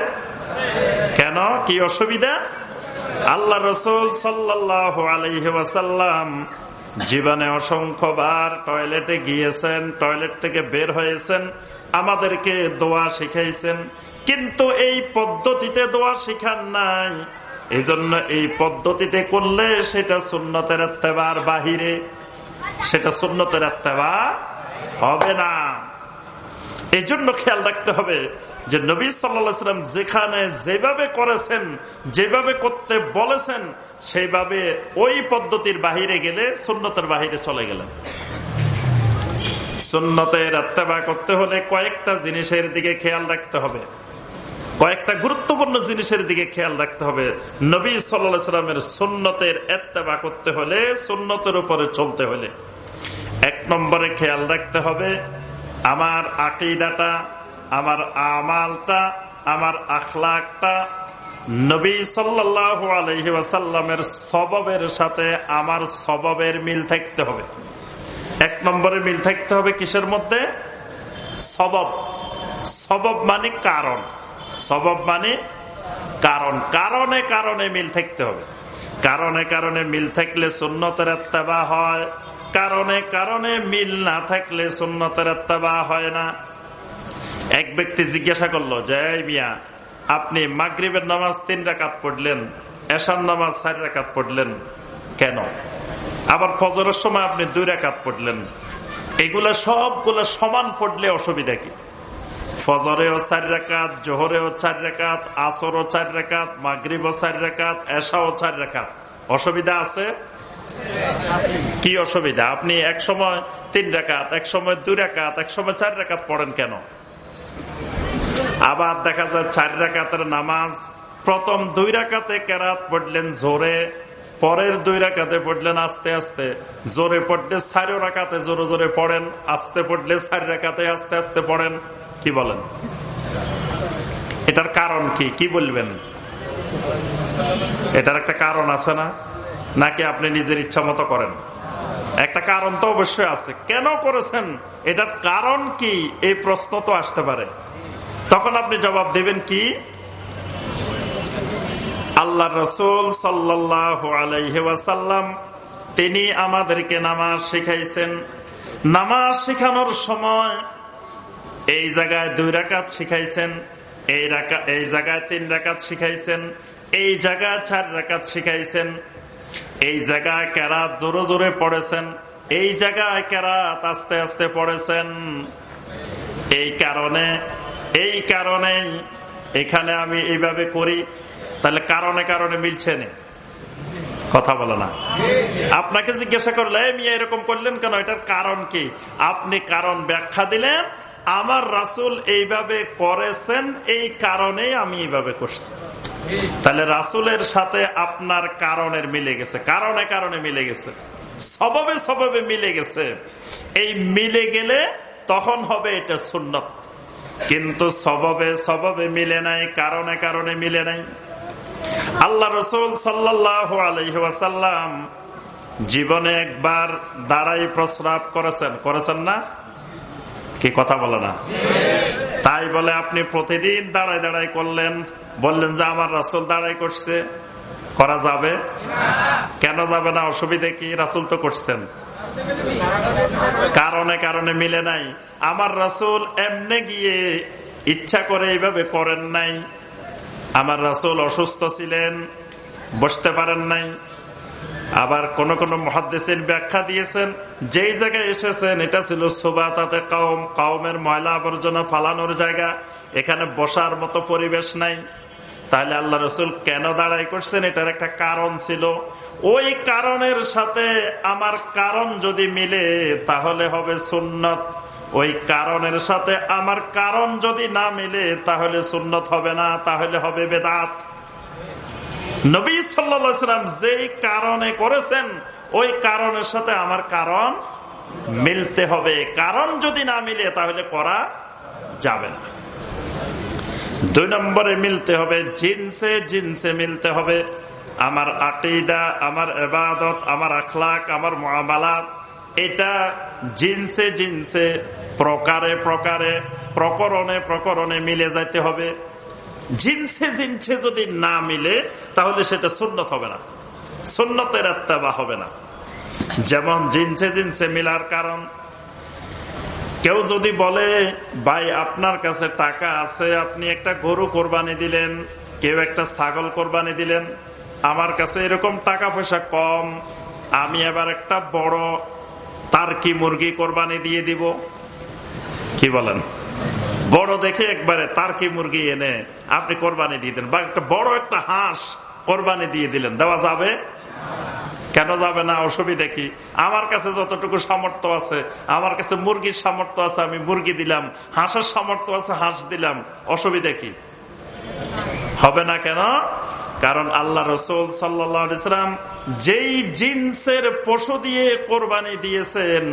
কেন? কি অসুবিধা? আল্লাহ রসুল সাল্লাহ আলহিহাসাল্লাম জীবনে অসংখ্যবার টয়লেটে গিয়েছেন, টয়লেট থেকে বের হয়েছেন, আমাদেরকে দোয়া শিখাইছেন, কিন্তু এই পদ্ধতিতে দোয়া শিখান নাই। এই জন্য এই পদ্ধতিতে করলে সেটা সুন্নতের এত্তেবার বাহিরে, সেটা সুন্নতের এত্তেবা হবে না। এই জন্য খেয়াল রাখতে হবে যে নবী সাল্লাম যেখানে যেভাবে করেছেন, যেভাবে করতে বলেছেন, সেইভাবে ওই পদ্ধতির বাহিরে গেলে সুন্নতের বাহিরে চলে গেলেন। সুন্নতের আত্মাবা করতে হলে কয়েকটা জিনিসের দিকে খেয়াল রাখতে হবে। কয়েকটা গুরুত্বপূর্ণ জিনিসের দিকে খেয়াল রাখতে হবে। নবী সাল্লা সাল্লামের সুন্নতের এত্তেবা করতে হলে, সুন্নতের উপরে চলতে হলে। এক নম্বরে খেয়াল রাখতে হবে, আমার আকিদাটা আমার আমালটা, আমার আখলাকটা নবী সাল্লাহ আলহি সববের সাথে আমার সববের মিল থাকতে হবে। এক নম্বরে মিল থাকতে হবে কিসের মধ্যে? সবব সবব মানে কারণ। সবব মানে কারণ। কারণে কারণে মিল থাকতে হবে। কারণে কারণে মিল থাকলে সুন্নতের এত্তেবা হয়। কারণে কারণে মিল না থাকলে সুন্নতের এত্তেবা হয় না। এক ব্যক্তি জিজ্ঞাসা করল যে মিয়া, আপনি মাগরীবের নামাজ তিন রাকাত পড়লেন, এশার নামাজ চার রাকাত পড়লেন কেন? আবার ফজরের সময় আপনি দুই রাকাত পড়লেন। এগুলা সবগুলো সমান পড়লে অসুবিধা কি? ফজরেও চার রেখাত জোহরেও চার রেখাত আসরও চার রেখাত মাগরিবও চার রেখাত এশাও চার রেখাত অসুবিধা আছে? কি অসুবিধা? আপনি এক সময় তিন রেখাত এক সময় দুই রেখাত এক সময় চার রেখাত পড়েন কেন? আবার দেখা যায় চার রেখাতের নামাজ। প্রথম দুই রাকাতে কেরাত পড়লেন জোরে, পরের দুই রাকাতে পড়লেন আস্তে আস্তে। জোরে পড়লে চারো রাকাতে জোরে জোরে পড়েন, আস্তে পড়লে চার রাকাতে আস্তে আস্তে পড়েন। কি বলেন? এটার কারণ কি? কি বলবেন? এটার একটা কারণ আছে না? নাকি আপনি নিজের ইচ্ছা মতো করেন? একটা কারণ তো অবশ্যই আছে। কেন করেছেন? এটার কারণ কি? এই প্রশ্ন তো আসতে পারে। তখন আপনি জবাব দেবেন কি? আল্লাহ রসুল সাল্লাহ আলাইসাল্লাম তিনি আমাদেরকে নামাজ শিখাইছেন। নামাজ শিখানোর সময় এই জায়গায় দুই রাকাত শিখাইছেন, এই রাকা, এই জায়গায় তিন রাকাত শিখাইছেন, এই জায়গায় চার রাকাত শিখাইছেন। এই জায়গায় কেরাত জোরে জোরে পড়েছেন, এই জায়গায় কেরাত আস্তে আস্তে পড়েছেন। এই কারণে এই কারণেই এখানে আমি এইভাবে করি, তাহলে কারণে কারণে মিলছে না। কথা বলে না। আপনাকে জিজ্ঞাসা করলে মিয়া এরকম করলেন কেন? এটার কারণ কি? আপনি কারণ ব্যাখ্যা দিলেন, আমার রাসুল এইভাবে করেছেন, এই কারণে আমি এইভাবে করছি। তাহলে রাসুলের সাথে আপনার কারণের মিলে গেছে। কারণে কারণে মিলে গেছে। সববে সববে মিলে গেছে। এই মিলে গেলে তখন হবে এটা সুন্নত। কিন্তু সববে সববে মিলে নাই, কারণে কারণে মিলে নাই। আল্লাহ রসুল সাল্লাহ আলহাসাল্লাম জীবনে একবার দাঁড়াই প্রস্রাব করেছেন। করেছেন না? কি কথা বলে না? তাই বলে আপনি প্রতিদিন দাঁড়াই দাঁড়াই করলেন, বললেন যে আমার রাসুল দাঁড়াই করছে, করা যাবে? কেন যাবে না? অসুবিধে কি? রাসুল তো করছেন। কারণে কারণে মিলে নাই। আমার রাসুল এমনে গিয়ে ইচ্ছা করে এইভাবে করেন নাই। আমার রাসুল অসুস্থ ছিলেন, বসতে পারেন নাই। আবার কোন কোন মহাদেশের ব্যাখ্যা দিয়েছেন, যেই জায়গায় এসেছেন, এটা ছিল সোবা তাতে কাউম কাউমের ময়লা আবর্জনা ফালানোর জায়গা। এখানে বসার মতো পরিবেশ নাই। তাহলে আল্লাহ রসুল কেন দাঁড়াই করছেন? এটার একটা কারণ ছিল। ওই কারণের সাথে আমার কারণ যদি মিলে, তাহলে হবে সুন্নত। ওই কারণের সাথে আমার কারণ যদি না মিলে, তাহলে সুন্নত হবে না, তাহলে হবে বেদাত। নবী সাল্লাম যেই কারণে করেছেন, ওই কারণের সাথে আমার কারণ মিলতে হবে। কারণ যদি না মিলে, তাহলে করা যাবে না। দুই নম্বরে মিলতে হবে জিনসে জিনসে মিলতে হবে। আমার আকিদা, আমার এবাদত আমার আখলাক, আমার মহামালাত এটা জিনসে জিনসে, প্রকারে প্রকারে, প্রকরণে প্রকরণে মিলে যাইতে হবে। জিনসে জিনসে যদি না মিলে, তাহলে সেটা সুন্নত হবে না। সুন্নতের আত্মাবা হবে না। যেমন জিনসে জিনসে মিলার কারণ কেউ যদি বলে, ভাই, আপনার কাছে টাকা আছে, আপনি একটা গরু কোরবানি দিলেন, কেউ একটা ছাগল কোরবানি দিলেন, আমার কাছে এরকম টাকা পয়সা কম, আমি এবার একটা বড় তার কি মুরগি কোরবানি দিয়ে দিব। কি বলেন? বড় দেখে একবারে তার্কি মুরগি এনে আপনি কোরবানি দিয়ে দেন, বা একটা বড় একটা হাঁস কোরবানি দিয়ে দিলেন, দেওয়া যাবে? কেন যাবে না? অসুবিধা কি? আমার কাছে যতটুকু সামর্থ্য আছে, আমার কাছে মুরগির সামর্থ্য আছে, আমি মুরগি দিলাম, হাঁসের সামর্থ্য আছে, হাঁস দিলাম। অসুবিধা কি? হবে না কেন? কারণ আল্লাহ রসুল সাল্লাম যেই জিন্সের পশু দিয়ে কোরবানি দিয়েছেন,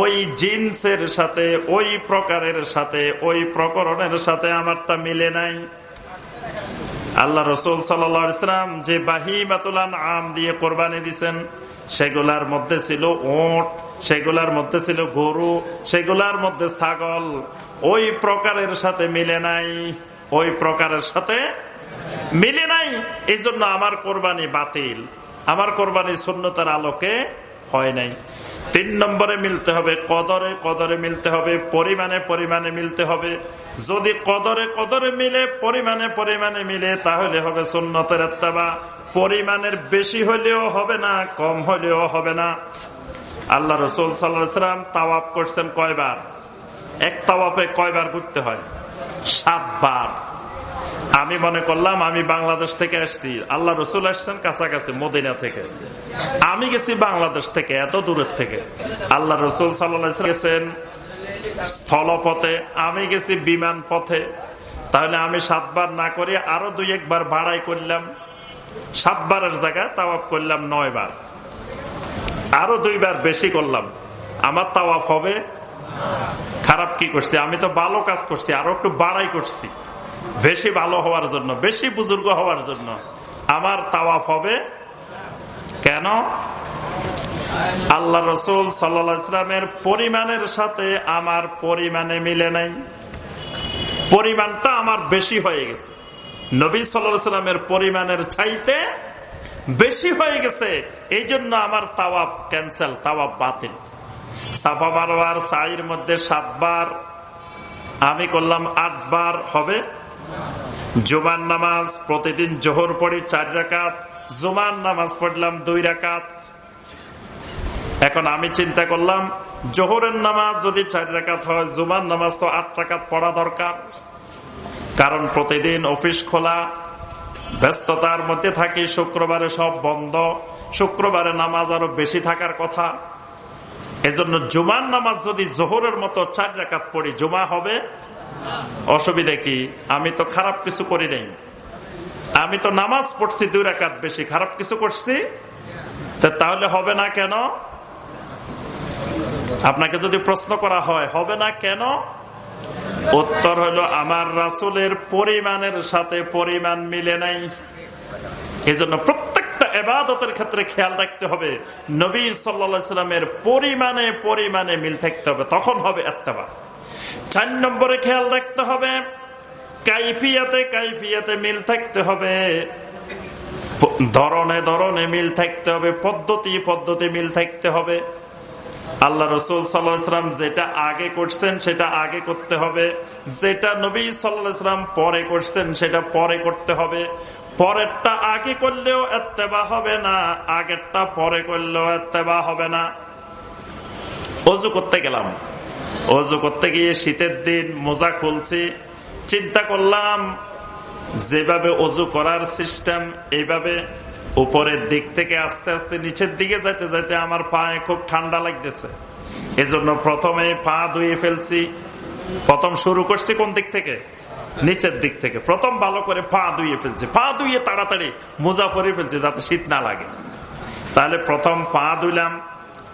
ওই জিন্সের সাথে, ওই প্রকারের সাথে, ওই প্রকরণের সাথে আমারটা মিলে নাই। আল্লাহ রসুল সাল্লাম যে বাহিমাতুলান আম দিয়ে কোরবানি দিছেন, সেগুলার মধ্যে ছিল ওট সেগুলার মধ্যে ছিল গরু, সেগুলার মধ্যে ছাগল। ওই প্রকারের সাথে মিলে নাই, ওই প্রকারের সাথে মিলে নাই। এই জন্য আমার কোরবানি বাতিল। আমার কোরবানি শূন্যতার আলোকে হয় নাই। তিন নম্বরে মিলতে হবে কদরে কদরে মিলতে হবে, পরিমাণে পরিমাণে মিলতে হবে। যদি কদরে কদরে মিলে, পরিমাণে পরিমাণে মিলে, তাহলে হবে সুন্নতের এত্তাবা পরিমাণের বেশি হলেও হবে না, কম হলেও হবে না। আল্লাহ রসুল সাল্লাম তাওয়াপ করছেন কয়বার? এক তাওয়াপে কয়বার ঘুরতে হয়? সাতবার। আমি মনে করলাম আমি বাংলাদেশ থেকে আসছি আল্লাহ রসুল আসছেন কাছাকাছি মদিনা থেকে। আমি গেছি বাংলাদেশ থেকে, এত দূরের থেকে। আল্লাহ রসুল সাল্লাহ গেছেন স্থলপথে, আমি গেছি বিমান পথে। তাহলে আমি সাতবার না করে আরও দুই একবার ভাড়াই করলাম। সাতবারের জায়গায় তাওয়াফ করলাম নয় বার আরও দুইবার বেশি করলাম। আমার তাওয়াফ হবে? খারাপ কি করছি? আমি তো ভালো কাজ করছি, আরও একটু বাড়াই করছি। বেশি ভালো হওয়ার জন্য, বেশি বুজুর্গ হওয়ার জন্য আমার তাওয়াফ হবে। কেন? আল্লাহ রসুল সাল্লামের পরিমাণের সাথে আমার পরিমাণে মিলে নাই। পরিমাণটা আমার বেশি হয়ে গেছে। নবী সাল্লামের পরিমাণের চাইতে বেশি হয়ে গেছে। এই জন্য আমার তাওয়াব ক্যান্সেল তাওয়াব বাতিল। সাফা মারোয়ার সাইর মধ্যে সাতবার, আমি করলাম আটবার, হবে। জুমান নামাজ প্রতিদিন জোহর পড়ি চার রাকাত জুমান নামাজ পড়লাম দুই রাকাত। এখন আমি চিন্তা করলাম, জোহরের নামাজ যদি চার রাকাত হয় জুমান নামাজ তো আট রাকাত পড়া দরকার। কারণ প্রতিদিন অফিস খোলা, ব্যস্ততার মধ্যে থাকি, শুক্রবারে সব বন্ধ। শুক্রবারে নামাজ আরও বেশি থাকার কথা। এজন্য জুমার নামাজ যদি জোহরের মতো চার রাকাত পড়ি, জুমা হবে অসুবিধা কি? আমি তো খারাপ কিছু করি নাই। আমি তো নামাজ পড়ছি দুই রাকাত বেশি, খারাপ কিছু করছি? তাহলে হবে না কেন? আপনাকে যদি প্রশ্ন করা হয়, হবে না কেন? উত্তর হলো, আমার রাসুলের পরিমাণের সাথে পরিমাণ মিলে নাই। এই জন্য প্রত্যেকটা এবাদতের ক্ষেত্রে খেয়াল রাখতে হবে। নবী সাল্লা সাল্লামের পরিমাণে পরিমাণে মিল থাকতে হবে, তখন হবে এত্তেবা। চার নম্বরে খেয়াল রাখতে হবে। কাইফিয়াতে কাইফিয়াতে মিল থাকতে হবে। ধরনে ধরনে মিল থাকতে হবে। পদ্ধতি পদ্ধতি মিল থাকতে হবে। আল্লাহ রসুল সাল্লাহাম যেটা আগে করছেন সেটা আগে করতে হবে। যেটা নবী সাল্লাহাম পরে করছেন সেটা পরে করতে হবে। পরেরটা আগে করলেও এত্তেবা হবে না, আগেরটা পরে করলেও এত্তেবা হবে না। অজু করতে গেলাম। অজু করতে গিয়ে শীতের দিন মোজা খুলছি। চিন্তা করলাম, যেভাবে অজু করার সিস্টেম এইভাবে উপরের দিক থেকে আস্তে আস্তে নিচের দিকে যাইতে যাইতে আমার পায়ে খুব ঠান্ডা লাগতেছে। এজন্য প্রথমে পা ধুয়ে ফেলছি। প্রথম শুরু করছি কোন দিক থেকে? নিচের দিক থেকে। প্রথম ভালো করে পা ধুয়ে ফেলছি। পা ধুয়ে তাড়াতাড়ি মোজা পরে ফেলছি যাতে শীত না লাগে। তাহলে প্রথম পা ধুইলাম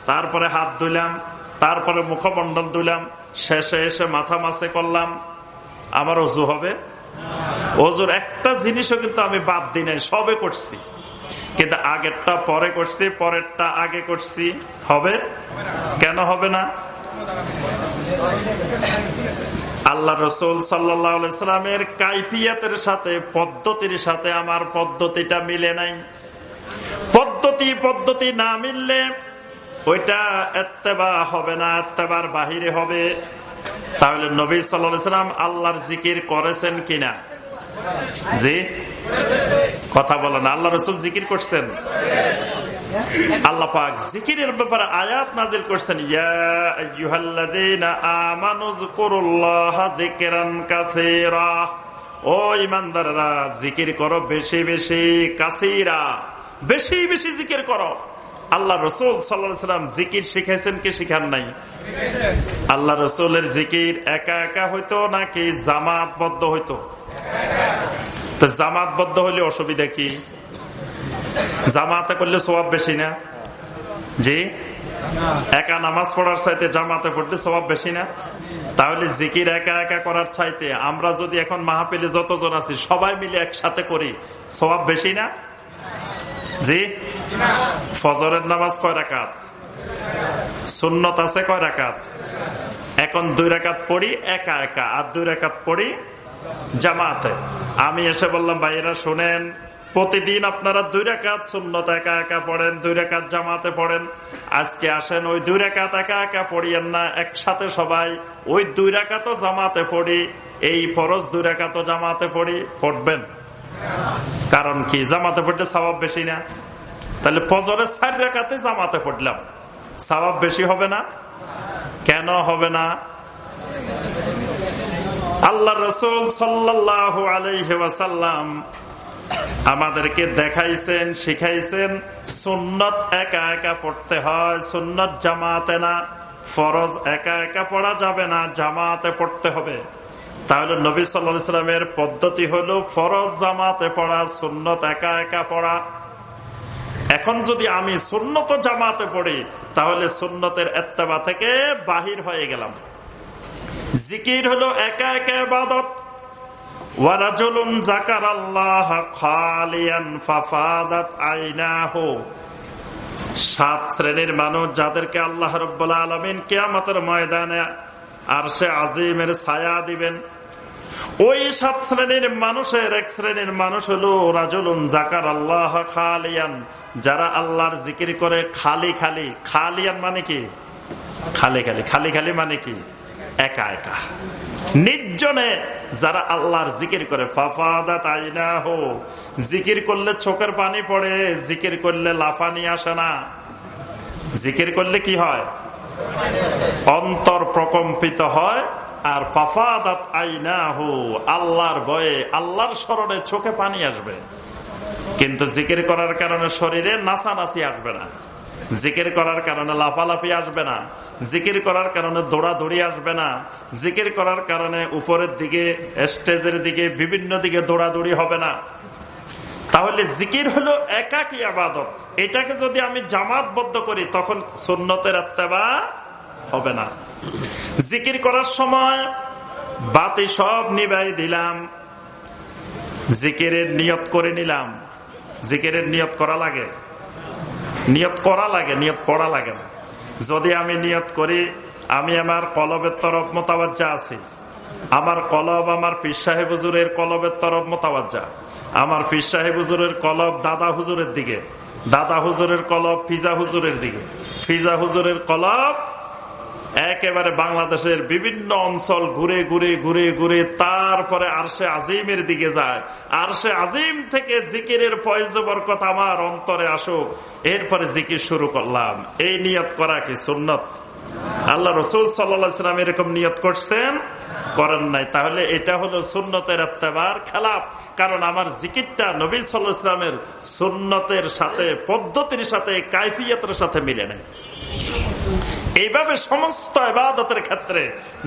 তারপরে হাত ধুইলাম তারপরে মুখমন্ডল ধুইলাম, শেষে এসে মাথা মাসে করলাম। আমার অজু হবে? অজুর একটা জিনিসও কিন্তু আমি বাদ দিই নাই, সবে করছি। কিন্তু আগেরটা, পরে করছি, পরেরটা আগে করছি। হবে? কেন হবে না? আল্লাহ রসুল সাল্লামের কাইফিয়াতের সাথে, পদ্ধতির সাথে আমার পদ্ধতিটা মিলে নাই। পদ্ধতি পদ্ধতি না মিললে ওইটা এত্তেবা হবে না এত্তেবার বাহিরে হবে। তাহলে নবী সাল্লাম আল্লাহর জিকির করেছেন কিনা? জি? কথা বলেন, আল্লাহ রসুল জিকির করছেন? আল্লাহ পাক জিকিরের ব্যাপারে আয়াত নাজিল করছেন ও ইমানদাররা জিকির করো বেশি বেশি কাসিরা, বেশি বেশি জিকির করো। আল্লাহ রসুল সাল্লাম জিকির শিখাইছেন কি শিখান নাই? আল্লাহ রসুলের জিকির একা একা হইতো নাকি জামাতবদ্ধ হইতো? তো জামাতবদ্ধ হইলে অসুবিধা কি? জামাতে করলে স্বভাব বেশি না? জি? একা নামাজ পড়ার চাইতে জামাতে পড়লে স্বভাব বেশি না? তাহলে জিকির একা একা করার চাইতে আমরা যদি এখন মাহাপিলে যতজন আছি সবাই মিলে একসাথে করি স্বভাব বেশি না? জি? ফজরের নামাজ কয় রাকাত? সুন্নত আছে কয় রাকাত? এখন দুই রাকাত পড়ি, একা একা। আর দুই রাকাত পড়ি জামাতে। আমি এসে বললাম, ভাইয়েরা, শোনেন, প্রতিদিন আপনারা দুই রেখাত সুন্নত একা একা পড়েন, দুই রেখাত জামাতে পড়েন। আজকে আসেন, ওই দুই রেখাত একা একা পড়িয়েন না, একসাথে সবাই ওই দুই রেখাতও জামাতে পড়ি, এই ফরজ দুই রেখাতও জামাতে পড়ি, পড়বেন। কারণ কি? জামাতে পড়লে স্বভাব বেশি না। তাহলে ফজরে চার রেখাতে জামাতে পড়লাম। স্বভাব বেশি হবে না? কেন হবে না? আল্লাহ রসুল সাল্লাহ আমাদেরকে দেখাইছেন, শিখাইছেন, সুন্নত একা একা পড়তে হয়। সুন্নত জামাতে না, ফরজ একা একা পড়া যাবে না, জামাতে পড়তে হবে। তাহলে নবী সাল্লামের পদ্ধতি হলো ফরজ জামাতে পড়া, সুন্নত একা একা পড়া। এখন যদি আমি সুন্নত জামাতে পড়ি, তাহলে সুন্নতের এত্তেবা থেকে বাহির হয়ে গেলাম। জিকির হলো একা একা আল্লাহ খালিয়ান ফাফাদাত সাত শ্রেণির মানুষ যাদেরকে আল্লাহ রব্বুল্লাহ আলমিন কেয়ামতের ময়দানে আর সে আজিমের ছায়া দিবেন। ওই সাত শ্রেণির মানুষের, এক শ্রেণির মানুষ হলো রাজুলুন জাকার আল্লাহ খালিয়ান, যারা আল্লাহর জিকির করে খালি খালি। খালিয়ান মানে কি? খালি খালি। খালি খালি মানে কি? একা একা। নির্জনে যারা আল্লাহর জিকির করে জিকির করলে চোখের পানি পড়ে, জিকির করলে লাফানি আসে না। জিকির করলে কি হয়? অন্তর প্রকম্পিত হয় আর ফাফাদাত আইনাহু, আল্লাহর বয়ে আল্লাহর স্মরণে চোখে পানি আসবে। কিন্তু জিকির করার কারণে শরীরে নাচানাচি আসবে না। জিকির করার কারণে লাফালাফি আসবে না। জিকির করার কারণে দৌড়াদৌড়ি আসবে না। জিকির করার কারণে উপরের দিকে, স্টেজের দিকে, বিভিন্ন দিকে দৌড়াদৌড়ি হবে না। তাহলে জিকির হলো একাকি আবাদত। এটাকে যদি আমি জামাতবদ্ধ করি, তখন সুন্নতের আত্মাবা হবে না। জিকির করার সময় বাতি সব নিবাই দিলাম। জিকিরের নিয়ত করে নিলাম। জিকিরের নিয়ত করা লাগে। নিয়ত করা লাগে, নিয়ত পড়া লাগে না। যদি আমি নিয়ত করি, আমি আমার কলবের তরফ মোতাবাজ্জা আছি। আমার কলব আমার পীর সাহেব হুজুরের কলবের তরফ মোতাবাজ্জা। আমার পীর সাহেব হুজুরের কলব দাদা হুজুরের দিকে। দাদা হুজুরের কলব ফিজা হুজুরের দিকে। ফিজা হুজুরের কলব একেবারে বাংলাদেশের বিভিন্ন অঞ্চল ঘুরে ঘুরে ঘুরে ঘুরে তারপরে আরশে আজিমের দিকে যায়। আরশে আজিম থেকে জিকিরের ফয়জবরকত আমার অন্তরে আসুক। এরপরে জিকির শুরু করলাম। এই নিয়ত করা কি সুন্নত? আল্লাহ রসুল সাল্লাম এরকম নিয়ত করছেন? করেন নাই। তাহলে এটা হলো সুন্নতের আত্মাবার খেলাপ কারণ আমার জিকিরটা নবী সাল্লাহ ইসলামের সুন্নতের সাথে, পদ্ধতির সাথে, কাইফিয়তের সাথে মিলে নেয় এইভাবে সমস্ত এবাদতের ক্ষেত্রে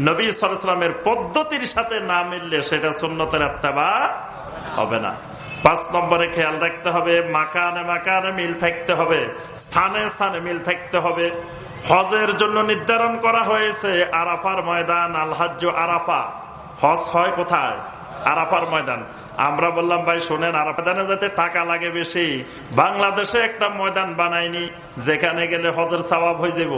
নবী সালামের পদ্ধতির সাথে না মিললে সেটা সুন্নতের আত্মাবা হবে না। পাঁচ নম্বরে খেয়াল রাখতে হবে, মাকানে মাকানে মিল থাকতে হবে, স্থানে স্থানে মিল থাকতে হবে। হজের জন্য নির্ধারণ করা হয়েছে আরাফার ময়দান আলহাজ আরাফা। হজ হয় কোথায়? আরাফার ময়দান। আমরা বললাম, ভাই, শোনেন, আরাফাদানে যাতে টাকা লাগে বেশি, বাংলাদেশে একটা ময়দান বানায়নি যেখানে গেলে হজের সবাব হয়ে যাব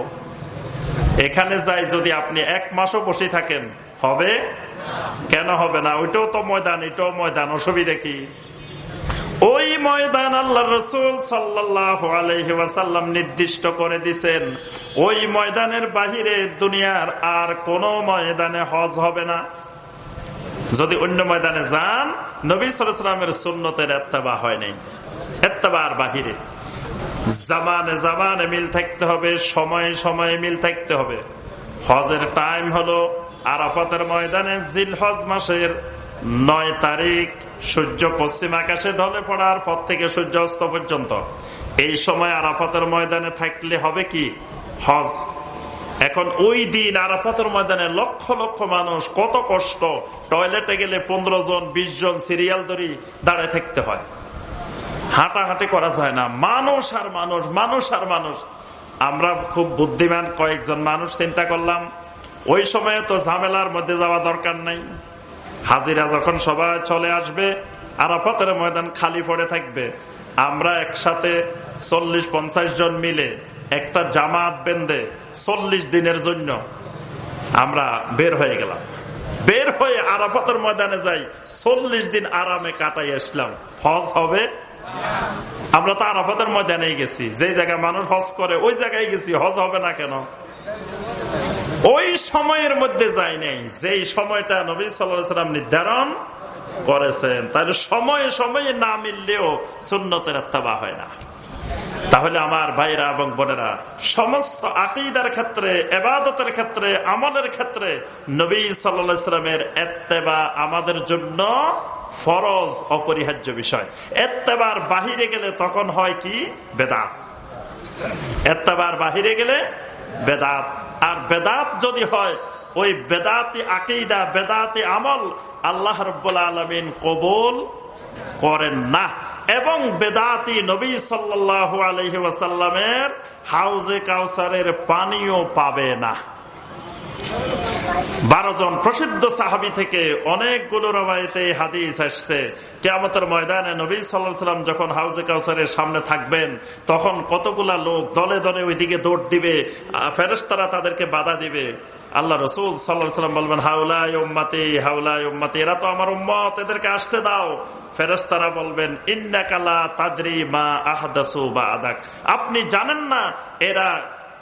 এখানে যাই যদি আপনি এক মাসও বসে থাকেন, হবে? কেন হবে না? ওইটাও তো ময়দান, এটাও ময়দান, অসুবিধা কি? ওই ময়দান আল্লাহ রসুল সাল্লাহ নির্দিষ্ট করে দিছেন, ওই ময়দানের বাহিরে দুনিয়ার আর কোন ময়দানে হজ হবে না। যদি অন্য ময়দানে যান, নবী সালামের সুন্নতের এত্তাবা হয় নাই। এত্তাবার বাহিরে। জামানে জামানে মিল থাকতে হবে, সময়ে সময়ে মিল থাকতে হবে। হজের টাইম হলো আরাফাতের ময়দানে জিল হজ মাসের নয় তারিখ। সূর্য পশ্চিম আকাশে ঢলে পড়ার পর থেকে সূর্য অস্ত পর্যন্ত। এই সময় আরাফাতের ময়দানে থাকলে হবে কি? হজ। এখন ওই দিন আরাফাতের ময়দানে লক্ষ লক্ষ মানুষ কত কষ্ট। টয়লেটে গেলে পনেরো জন, বিশ জন সিরিয়াল ধরি দাঁড়ায় থাকতে হয়। হাঁটাহাঁটি করা যায় না। মানুষ আর মানুষ মানুষ আর মানুষ। আমরা খুব বুদ্ধিমান, কয়েকজন মানুষ চিন্তা করলাম, ওই সময়ে তো ঝামেলার মধ্যে যাওয়া দরকার নাই। হাজিরা যখন সবাই চলে আসবে, আরাফাতের ময়দান খালি পড়ে থাকবে। আমরা একসাথে চল্লিশ, পঞ্চাশ জন মিলে একটা জামাত বেঁধে চল্লিশ দিনের জন্য আমরা বের হয়ে গেলাম। বের হয়ে আরাফাতের ময়দানে যাই, চল্লিশ দিন আরামে কাটাই আসলাম। হজ হবে আমরা তো আরাফাতের ময়দানে গেছি। যে জায়গায় মানুষ হজ করে, ওই জায়গায় গেছি, হজ হবে না কেন? ওই সময়ের মধ্যে যাই নাই। যেই সময়টা নবী সাল্লাম নির্ধারণ করেছেন, তাহলে সময়ে সময়ে না মিললেও সুন্নতের আত্মাবা হয় না। তাহলে আমার ভাইরা এবং বোনেরা, সমস্ত আকিদার ক্ষেত্রে, এবাদতের ক্ষেত্রে, আমলের ক্ষেত্রে নবী সাল্লামের এত্তেবা আমাদের জন্য ফরজ অপরিহার্য বিষয়। এত্তেবার বাহিরে গেলে তখন হয় কি? বেদাত। এত্তেবার বাহিরে গেলে বেদাত। আর বেদাত যদি হয়, ওই বেদাতি আকিদা, বেদাতি আমল আল্লাহ রব্বুল আলমিন কবুল করেন না। এবং বেদাতি নবী সাল্লাহ আলহি ওয়াসাল্লামের হাউজে কাউসারের পানিও পাবে না। বারো জন প্রসিদ্ধ সাহাবি থেকে অনেকগুলো রবায়তে হাদিস আসতে কেমতের ময়দানে নবী সাল্লাম যখন হাউজে কাউসারের সামনে থাকবেন, তখন কতগুলা লোক দলে দলে ওইদিকে দৌড় দিবে ফেরেস্তারা তাদেরকে বাধা দিবে। আল্লাহ রসুল সাল্লাম বলবেন, হাউলাই উম্মাতি হাউলাই উম্মাতি, এরা তো আমার উম্মত, এদেরকে আসতে দাও। ফেরস্তারা বলবেন ইন্নাকালা তাদরি মা আহদাসু বা আদাক আপনি জানেন না, এরা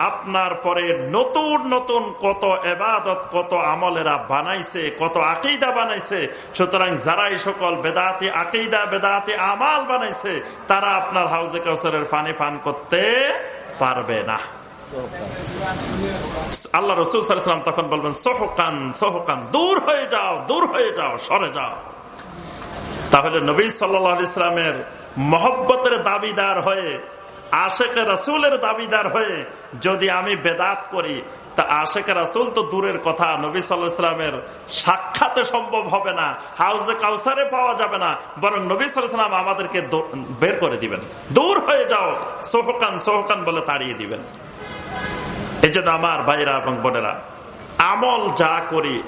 আপনার পরে নতুন নতুন কত এবাদত, কত আমলেরা বানাইছে, কত আকিদা বানাইছে। সুতরাং যারা এই সকল বেদাতি আকিদা, বেদাতি আমাল বানাইছে, তারা আপনার হাউজে কাউসারের পানি পান করতে পারবে না। আল্লাহ রসুল তখন বলবেন, সোহকান সোহকান, দূর হয়ে যাও, দূর হয়ে যাও, সরে যাও। তাহলে নবী সাল্লা ইসলামের মহব্বতের দাবিদার হয়ে আশেকে রাসুলের দাবিদার হয়ে যদি আমি বেদাত করি, তা আশেকে রাসুল তো দূরের কথা। নবী সাল্লামের সাক্ষাতে সম্ভব হবে না। হাউজে কাউসারে পাওয়া যাবে না। বরং নবী সাল্লাম আমাদেরকে বের করে দিবেন। দূর হয়ে যাও। সোহকান সোহকান বলে তাড়িয়ে দিবেন। এই আমার ভাইরা এবং বোনেরা, আমল যা করি,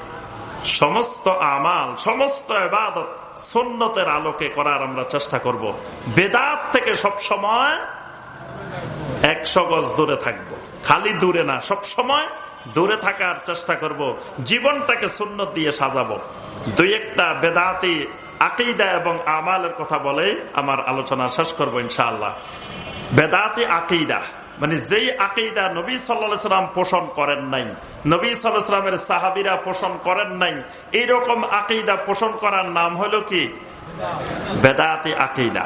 সমস্ত আমাল, সমস্ত এবাদত সন্ন্যতের আলোকে করার আমরা চেষ্টা করব। বেদাত থেকে সব সময় একশো গজ দূরে থাকব। খালি দূরে না, সব সময় দূরে থাকার চেষ্টা করব। জীবনটাকে সুন্নত দিয়ে সাজাবো দুই একটা বেদাতি আকিদা এবং আমালের কথা বলে আমার আলোচনা শেষ করব ইনশাআল্লাহ বেদাতি আকিদা মানে যেই আকিদা নবী সাল্লাম পোষণ করেন নাই, নবী সাল্লামের সাহাবিরা পোষণ করেন নাই, এইরকম আকিদা পোষণ করার নাম হলো কি বেদাতি আকিদা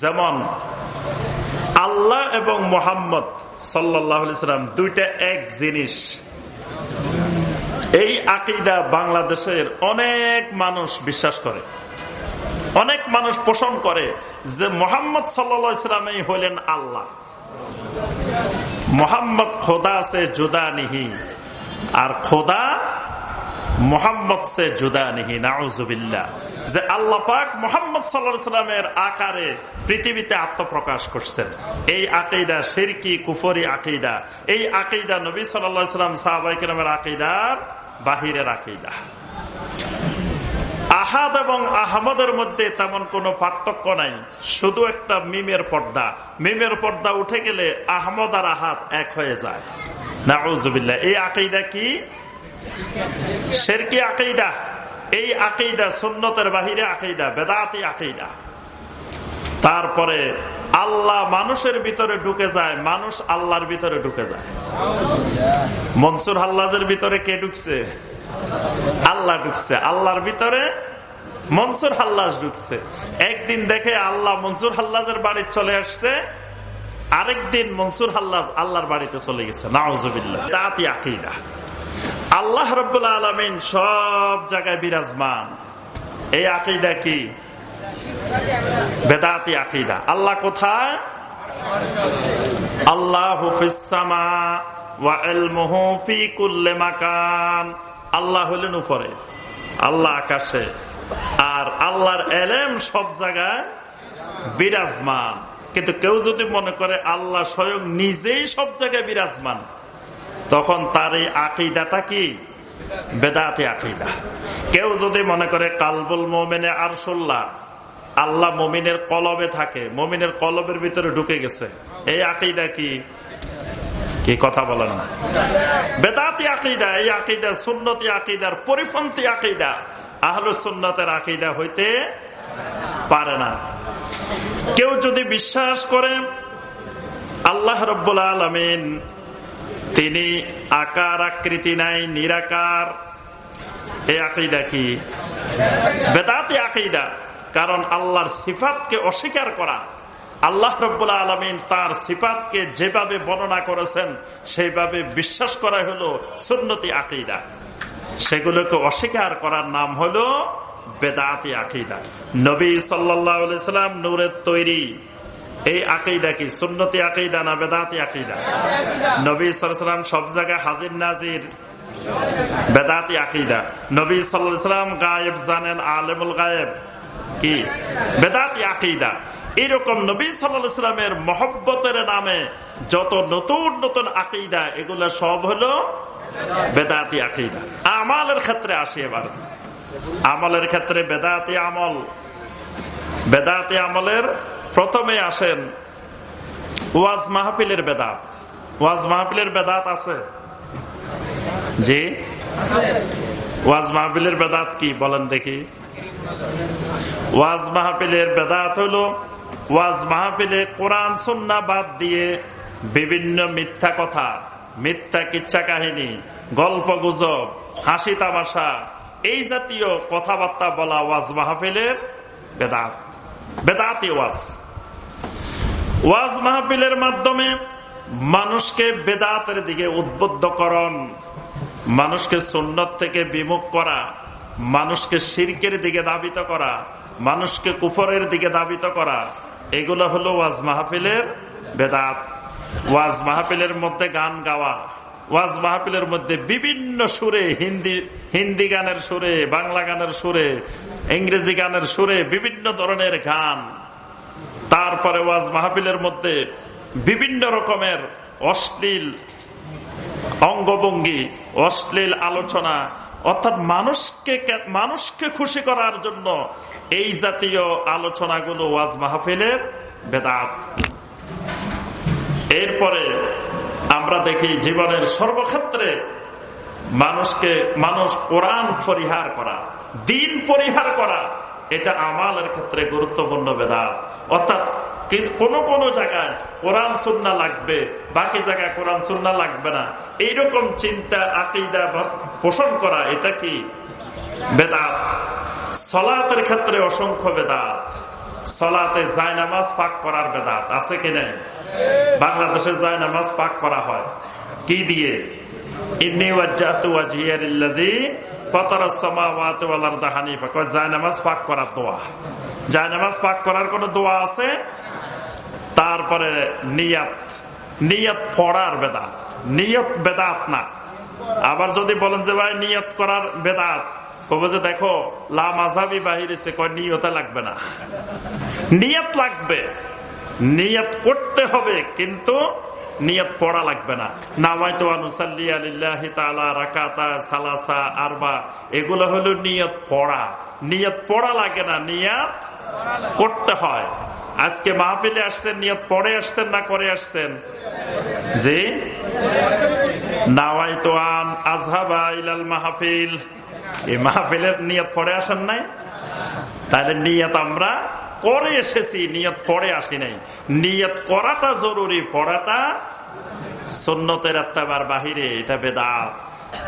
যেমন আল্লাহ এবং মোহাম্মদ সাল্লাম দুইটা এক জিনিস। এই আকিদা বাংলাদেশের অনেক মানুষ বিশ্বাস করে। অনেক মানুষ পোষণ করে যে মোহাম্মদ সাল্লা হলেন আল্লাহ। মোহাম্মদ খোদা আছে জুদা নিহি, আর খোদা মোহাম্মদ সে জুদা নিহি নাউজুবিল্লা যে আল্লাহ পাক মোহাম্মদ সাল্লামের আকারে পৃথিবীতে আত্মপ্রকাশ করছেন। এই আকেইদা সিরকি কুফরি আকেইদা এই আকেইদা নবী সাল্লাম সাহাবাইকেরামের আকেইদার বাহিরের আকেইদা আহাদ এবং আহমদের মধ্যে তেমন কোনো পার্থক্য নাই। শুধু একটা মিমের পর্দা। মিমের পর্দা উঠে গেলে আহমদ আর আহাদ এক হয়ে যায়। নাউজুবিল্লা এই আকেইদা কি? শেরকি আকেইদা এই আকেইদা সুন্নতের বাহিরে আকেইদা বেদাতি আকেইদা তারপরে আল্লাহ মানুষের ভিতরে ঢুকে যায়, মানুষ আল্লাহর ভিতরে ঢুকে যায়। মনসুর হাল্লাজের ভিতরে কে ঢুকছে? আল্লাহ ঢুকছে। আল্লাহর ভিতরে মনসুর হাল্লাস ঢুকছে। একদিন দেখে আল্লাহ মনসুর হাল্লাজের বাড়ি চলে আসছে, আরেকদিন মনসুর হাল্লাজ আল্লাহর বাড়িতে চলে গেছে। নাউজুবিল্লাহ। দাঁতি আকিদা। আল্লাহ রব্বুল আলমিন সব জায়গায় বিরাজমান। এই আকিদা কি? বেদাতি আকিদা। আল্লাহ কোথায়? আল্লাহ আল্লাহ হলেন উপরে, আল্লাহ আকাশে। আর আল্লাহর এলেম সব জায়গায় বিরাজমান। কিন্তু কেউ যদি মনে করে আল্লাহ স্বয়ং নিজেই সব জায়গায় বিরাজমান তখন তার এই আকিদাটা কি? বেদাতে আকিদা। কেউ যদি মনে করে কালবুল মোমেনে আরসোল্লাহ, আল্লাহ মমিনের কলবে থাকে, মমিনের কলবের ভিতরে ঢুকে গেছে, এই আকিদা কি? কি কথা বলেন না। বেদাতি আকিদা, এই আকিদা সুন্নতি আকিদার পরিপন্থী আকিদা। আহল সুন্নতের আকিদা হইতে পারে না। কেউ যদি বিশ্বাস করে, আল্লাহ রব্বুল আলমিন তিনি আকার আকৃতি নাই নিরাকার। এই আকিদা কি? বেদাতি আকিদা। কারণ আল্লাহর সিফাতকে অস্বীকার করা। আল্লাহ রব্বুল্লা আলমিন তার সিফাতকে যেভাবে বর্ণনা করেছেন, সেইভাবে বিশ্বাস করা হলো সুন্নতি আকিদা। সেগুলোকে অস্বীকার করার নাম হলো বেদাতি আকিদা। নবী সাল্লাম নূরের তৈরি এই আকিদা কি? সুন্নতি আকিদা না বেদাতি আকিদা? নবী সাল্লাম সব জায়গায় হাজির নাজির বেদাতি আকিদা। নবী সাল্লাম গায়েব, জানেন, আলেমুল গায়েব। কি? বেদাতি আকিদা। এরকম নবী সাল্লামের মহব্বতের নামে যত নতুন নতুন আকিদা, এগুলো সব হলো বেদাতি আকিদা। আমালের ক্ষেত্রে আসি এবার। আমলের ক্ষেত্রে বেদাতি আমল। বেদাতি আমলের প্রথমে আসেন ওয়াজ মাহফিলের বেদাত। ওয়াজ মাহফিলের বেদাত আছে? জি? ওয়াজ মাহফিলের বেদাত কি? বলেন দেখি। ওয়াজ মাহফিলের বেদাত হলো, ওয়াজ মাহফিলে কোরআন, সন্না বাদ দিয়ে বিভিন্ন মিথ্যা কথা, মিথ্যা কিচ্ছা কাহিনী, গল্প গুজব, হাসি তামাশা, এই জাতীয় কথাবার্তা বলা ওয়াজ মাহফিলের বেদাত। বেদাতি ওয়াজ। ওয়াজ মাহফিলের মাধ্যমে মানুষকে বেদাতের দিকে উদ্বুদ্ধ উদ্বুদ্ধকরণ, মানুষকে সুন্নত থেকে বিমুখ করা, মানুষকে শিরকের দিকে দাবিত করা, মানুষকে কুফরের দিকে দাবিত করা, এগুলো হলো ওয়াজ মাহফিলের বেদাত। ওয়াজ মাহফিলের মধ্যে গান গাওয়া, ওয়াজ মাহফিলের মধ্যে বিভিন্ন সুরে, হিন্দি হিন্দি গানের সুরে, বাংলা গানের সুরে, ইংরেজি গানের সুরে, বিভিন্ন ধরনের গান। তারপরে ওয়াজ মাহফিলের মধ্যে বিভিন্ন রকমের অশ্লীল অঙ্গভঙ্গি, অশ্লীল আলোচনা, অর্থাৎ মানুষকে মানুষকে খুশি করার জন্য এই জাতীয় আলোচনাগুলো ওয়াজ মাহফিলের বেদাত। এরপরে আমরা দেখি জীবনের সর্বক্ষেত্রে মানুষকে, মানুষ কোরআন পরিহার করা, দিন পরিহার করা এটা আমালের ক্ষেত্রে গুরুত্বপূর্ণ বেদাত। অর্থাৎ কোন কোন জায়গায় কোরআন সুন্না লাগবে, বাকি জায়গায় কোরআন সুন্না লাগবে না। এইরকম চিন্তা, আকিদা পোষণ করা, এটা কি? বেদাত। সলাতের ক্ষেত্রে অসংখ্য বেদাত। সলাতে জায়নামাজ পাক করার বেদাত আছে কি নাই? বাংলাদেশে জায়নামাজ পাক করা হয়। কি দিয়ে? পাক করার দোয়া। পাক করার দোয়া আছে? তারপরে নিয়াত। নিয়ত পড়ার বেদাত। নিয়ত বেদাত না। আবার যদি বলেন যে, ভাই, নিয়ত করার বেদাত। কবে যে, দেখো লামাজাবি বাহিরেছে কয়, নিয়তে লাগবে না। নিয়ত লাগবে। নিয়ত করতে হবে, কিন্তু নিয়ত পড়া লাগবে না। রাকাতা, সালাসা, আরবা, এগুলো হলো নিয়ত পড়া। নিয়ত পড়া লাগে না, নিয়ত করতে হয়। আজকে মাহফিলে আসছেন, নিয়ত পড়ে আসছেন না করে আসছেন? জি? নাওয়াইতো আন আজহাবা ইলাল মাহফিল। এই মাহফিলের নিয়ত পড়ে আসেন নাই? তাহলে নিয়ত আমরা করে এসেছি নিয়ত পড়ে আসি নাই। নিয়ত করাটা জরুরি পড়াটা সন্ন্যতের আত্মাবার বাহিরে এটা বেদাত।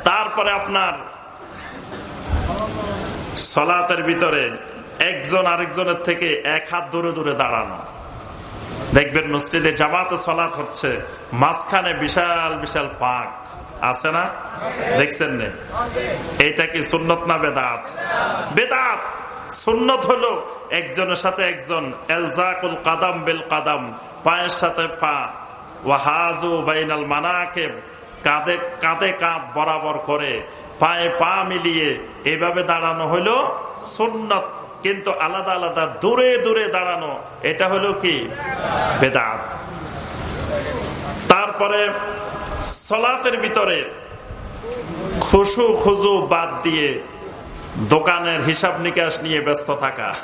তারপরে আপনার সলাতের ভিতরে একজন আরেকজনের থেকে এক হাত দূরে দূরে দাঁড়ানো। দেখবেন মসজিদে জামাতে সলাত হচ্ছে মাঝখানে বিশাল বিশাল পাক। আছে না? দেখছেন এটা কি সুন্নত না বেদাত? বেদাত! সুন্নত হলো একজনের সাথে একজন, এলজাকুল কাদাম বেল কাদাম, পায়ের সাথে পা। ওয়াহাজু বাইনাল মানাকেব, কাঁধে কাঁধে কাঁধ বরাবর করে পায়ে পা মিলিয়ে এইভাবে দাঁড়ানো হলো সুন্নত, কিন্তু আলাদা আলাদা দূরে দূরে দাঁড়ানো, এটা হলো কি? বেদাত। তারপরে সলাতের ভিতরে খুশু খুজু বাদ দিয়ে দোকানের হিসাব নিকাশ নিয়ে ব্যস্ত থাকা।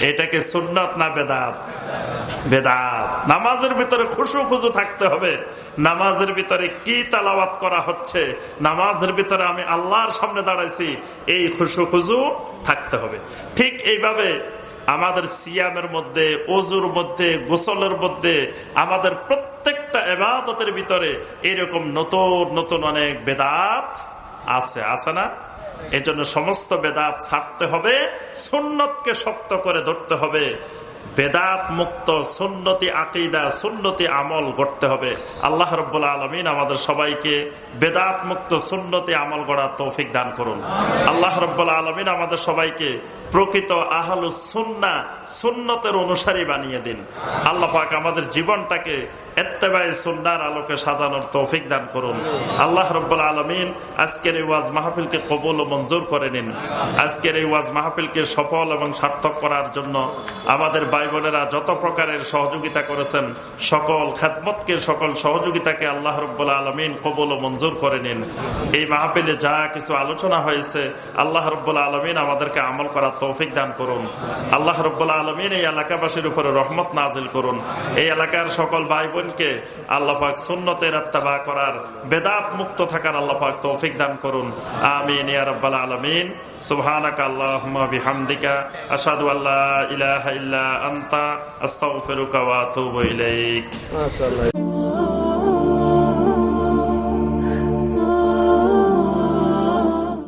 এটাকে সুন্নত না বেদাত? বেদাত। নামাজের ভিতরে খুশু খুজু থাকতে হবে। নামাজের ভিতরে কি তালাবাত করা হচ্ছে? নামাজের ভিতরে আমি আল্লাহর সামনে দাঁড়াইছি, এই খুশু খুজু থাকতে হবে। ঠিক এইভাবে আমাদের সিয়ামের মধ্যে অজুর মধ্যে, গোসলের মধ্যে, আমাদের প্রত্যেকটা এবাদতের ভিতরে এরকম নতুন নতুন অনেক বেদাত আছে আছে না? এই জন্য সমস্ত বেদাত ছাড়তে হবে, সুন্নতকে শক্ত করে ধরতে হবে। বেদাত মুক্ত, সুন্নতি আকিদা, সুন্নতি আমল গড়তে হবে। আল্লাহ রব্বুল্লা আলমিন আমাদের সবাইকে বেদাত মুক্ত, সুন্নতি আমল গড়ার তৌফিক দান করুন। আল্লাহ রব্বুল্লা আলমিন আমাদের সবাইকে প্রকৃত আহলু সুন্না সুন্নতের অনুসারী বানিয়ে দিন। আল্লাহ পাক আমাদের জীবনটাকে এত্তেবাই সুন্নার আলোকে সাজানোর তৌফিক দান করুন। আল্লাহ রব্বুল আলমিন আজকের এই ওয়াজ মাহফিলকে কবল ও মঞ্জুর করে নিন। আজকের এই ওয়াজ মাহফিলকে সফল এবং সার্থক করার জন্য আমাদের ভাই বোনেরা যত প্রকারের সহযোগিতা করেছেন, সকল খেদমতকে, সকল সহযোগিতাকে আল্লাহ রব্বুল আলমিন কবল ও মঞ্জুর করে নিন। এই মাহফিলে যা কিছু আলোচনা হয়েছে, আল্লাহ রব্বুল আলমিন আমাদেরকে আমল করার তৌফিক দান করুন। আল্লাহ রব্বুল আলমিন এই এলাকাবাসীর উপরে রহমত নাজিল করুন। এই এলাকার সকল ভাই বোনকে আল্লাপাক সুন্নতের আত্মাবা করার বেদাত মুক্ত থাকার আল্লাপাক তৌফিক দান করুন। আমিন, ইয়া রাব্বাল আলামিন। সুবহানাকা আল্লাহুম্মা বিহামদিকা। আশহাদু আল্লা ইলাহা ইল্লা আনতা। আস্তাগফিরুকা ওয়া আতুবু ইলাইক। মাশাআল্লাহ।